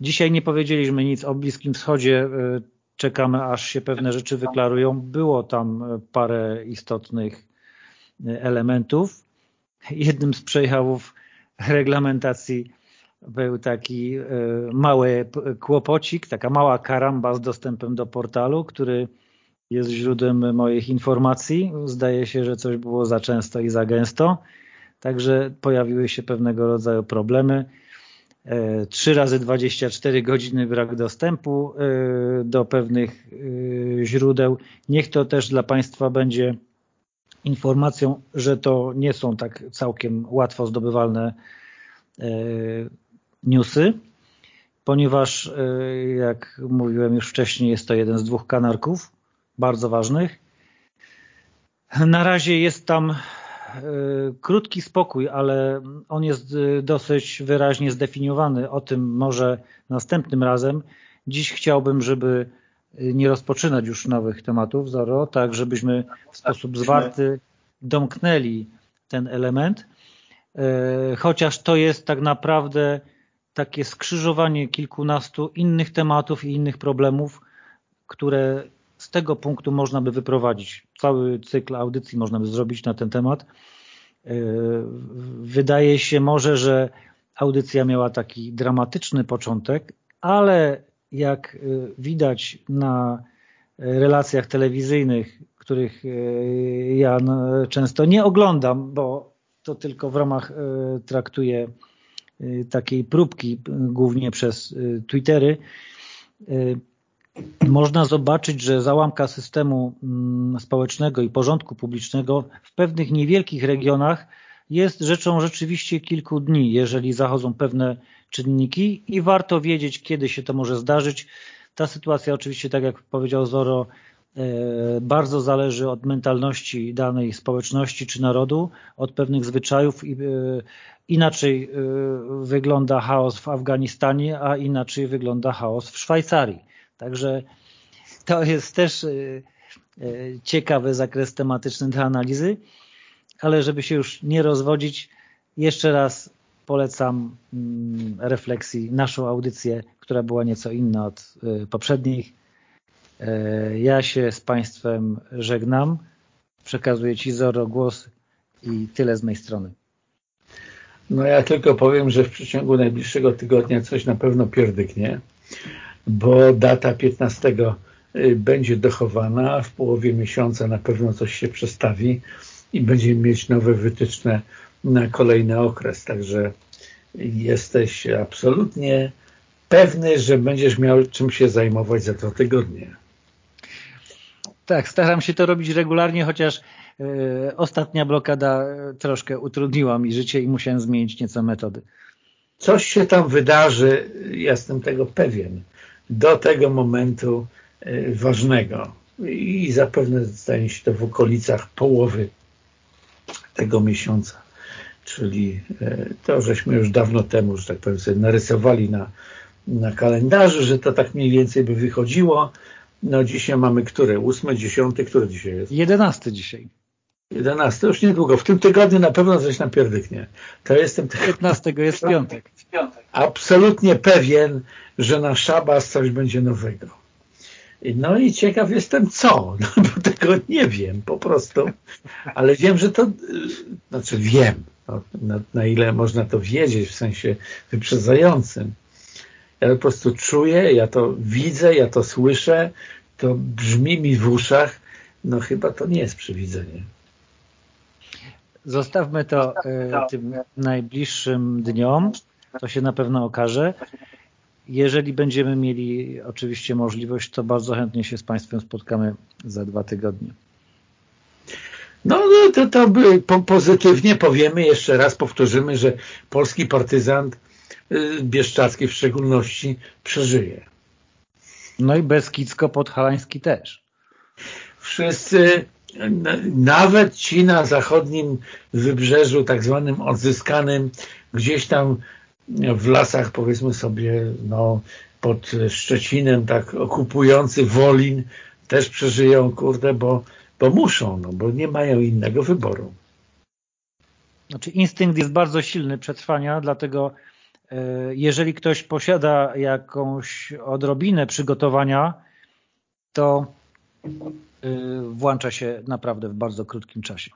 Dzisiaj nie powiedzieliśmy nic o Bliskim Wschodzie, e, czekamy aż się pewne rzeczy wyklarują. Było tam parę istotnych elementów. Jednym z przejawów reglamentacji był taki e, mały kłopocik, taka mała karamba z dostępem do portalu, który jest źródłem moich informacji. Zdaje się, że coś było za często i za gęsto, także pojawiły się pewnego rodzaju problemy. 3 e, razy 24 godziny brak dostępu e, do pewnych źródeł. Niech to też dla Państwa będzie informacją, że to nie są tak całkiem łatwo zdobywalne newsy, ponieważ e, jak mówiłem już wcześniej jest to jeden z dwóch kanarków bardzo ważnych. Na razie jest tam e, krótki spokój, ale on jest e, dosyć wyraźnie zdefiniowany. O tym może następnym razem. Dziś chciałbym, żeby nie rozpoczynać już nowych tematów, Zoro, tak żebyśmy w sposób zwarty domknęli ten element, chociaż to jest tak naprawdę takie skrzyżowanie kilkunastu innych tematów i innych problemów, które z tego punktu można by wyprowadzić. Cały cykl audycji można by zrobić na ten temat. E, wydaje się może, że audycja miała taki dramatyczny początek, ale jak e, widać na relacjach telewizyjnych, których e, ja często nie oglądam, bo to tylko w ramach traktuję takiej próbki, głównie przez Twittery, można zobaczyć, że załamka systemu mm, społecznego i porządku publicznego w pewnych niewielkich regionach jest rzeczą rzeczywiście kilku dni, jeżeli zachodzą pewne czynniki i warto wiedzieć, kiedy się to może zdarzyć. Ta sytuacja oczywiście, tak jak powiedział Zoro, bardzo zależy od mentalności danej społeczności czy narodu, od pewnych zwyczajów. E, inaczej e, wygląda chaos w Afganistanie, a inaczej wygląda chaos w Szwajcarii. Także to jest też ciekawy zakres tematyczny do analizy ale żeby się już nie rozwodzić, jeszcze raz polecam mm, refleksji naszą audycję, która była nieco inna od poprzednich. E, ja się z Państwem żegnam. Przekazuję Ci Zoro głos i tyle z mojej strony. No ja tylko powiem, że w przeciągu najbliższego tygodnia coś na pewno pierdyknie, bo data 15 y, będzie dochowana, w połowie miesiąca na pewno coś się przestawi i będziemy mieć nowe wytyczne na kolejny okres. Także jesteś absolutnie pewny, że będziesz miał czym się zajmować za to tygodnie. Tak, staram się to robić regularnie, chociaż y, ostatnia blokada troszkę utrudniła mi życie i musiałem zmienić nieco metody. Coś się tam wydarzy, jestem tego pewien, do tego momentu y, ważnego i zapewne stanie się to w okolicach połowy tego miesiąca. Czyli e, to, żeśmy już dawno temu, że tak powiem, narysowali na, na kalendarzu, że to tak mniej więcej by wychodziło. No dzisiaj mamy które? Ósme, dziesiąty, który dzisiaj jest? Jedenasty dzisiaj. 11, już niedługo. W tym tygodniu na pewno coś napierdyknie. To jestem tego... 15 jest piątek. Absolutnie pewien, że na szabas coś będzie nowego. No i ciekaw jestem co, no bo tego nie wiem po prostu, ale wiem, że to, znaczy wiem, no, na, na, ile można to wiedzieć w sensie wyprzedzającym. Ja po prostu czuję, ja to widzę, ja to słyszę, to brzmi mi w uszach, no chyba to nie jest przywidzenie. Zostawmy to y, tym najbliższym dniom, to się na pewno okaże. Jeżeli będziemy mieli oczywiście możliwość, to bardzo chętnie się z Państwem spotkamy za dwa tygodnie. No, no to, to by po, pozytywnie powiemy, jeszcze raz powtórzymy, że polski partyzant y, Bieszczacki w szczególności przeżyje. No i Beskidzko-Podhalański też. Wszyscy, nawet ci na zachodnim wybrzeżu, tak zwanym odzyskanym, gdzieś tam w lasach, powiedzmy sobie, no, pod Szczecinem, tak okupujący Wolin, też przeżyją, kurde, bo, bo muszą, no, bo nie mają innego wyboru. Znaczy instynkt jest bardzo silny przetrwania, dlatego jeżeli ktoś posiada jakąś odrobinę przygotowania, to e, włącza się naprawdę w bardzo krótkim czasie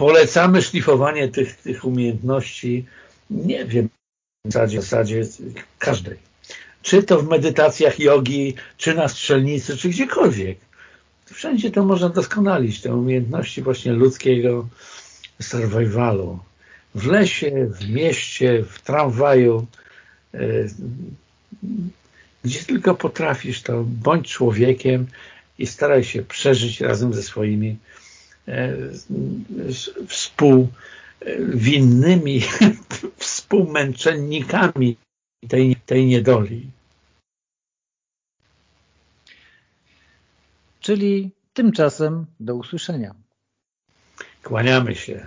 polecamy szlifowanie tych, tych umiejętności, nie wiem, w zasadzie, w zasadzie każdej. Czy to w medytacjach jogi, czy na strzelnicy, czy gdziekolwiek. Wszędzie to można doskonalić, te umiejętności właśnie ludzkiego survivalu. W lesie, w mieście, w tramwaju, e, gdzie tylko potrafisz, to bądź człowiekiem i staraj się przeżyć razem ze swoimi E, współwinnymi, współmęczennikami tej, tej niedoli. Czyli tymczasem do usłyszenia. Kłaniamy się.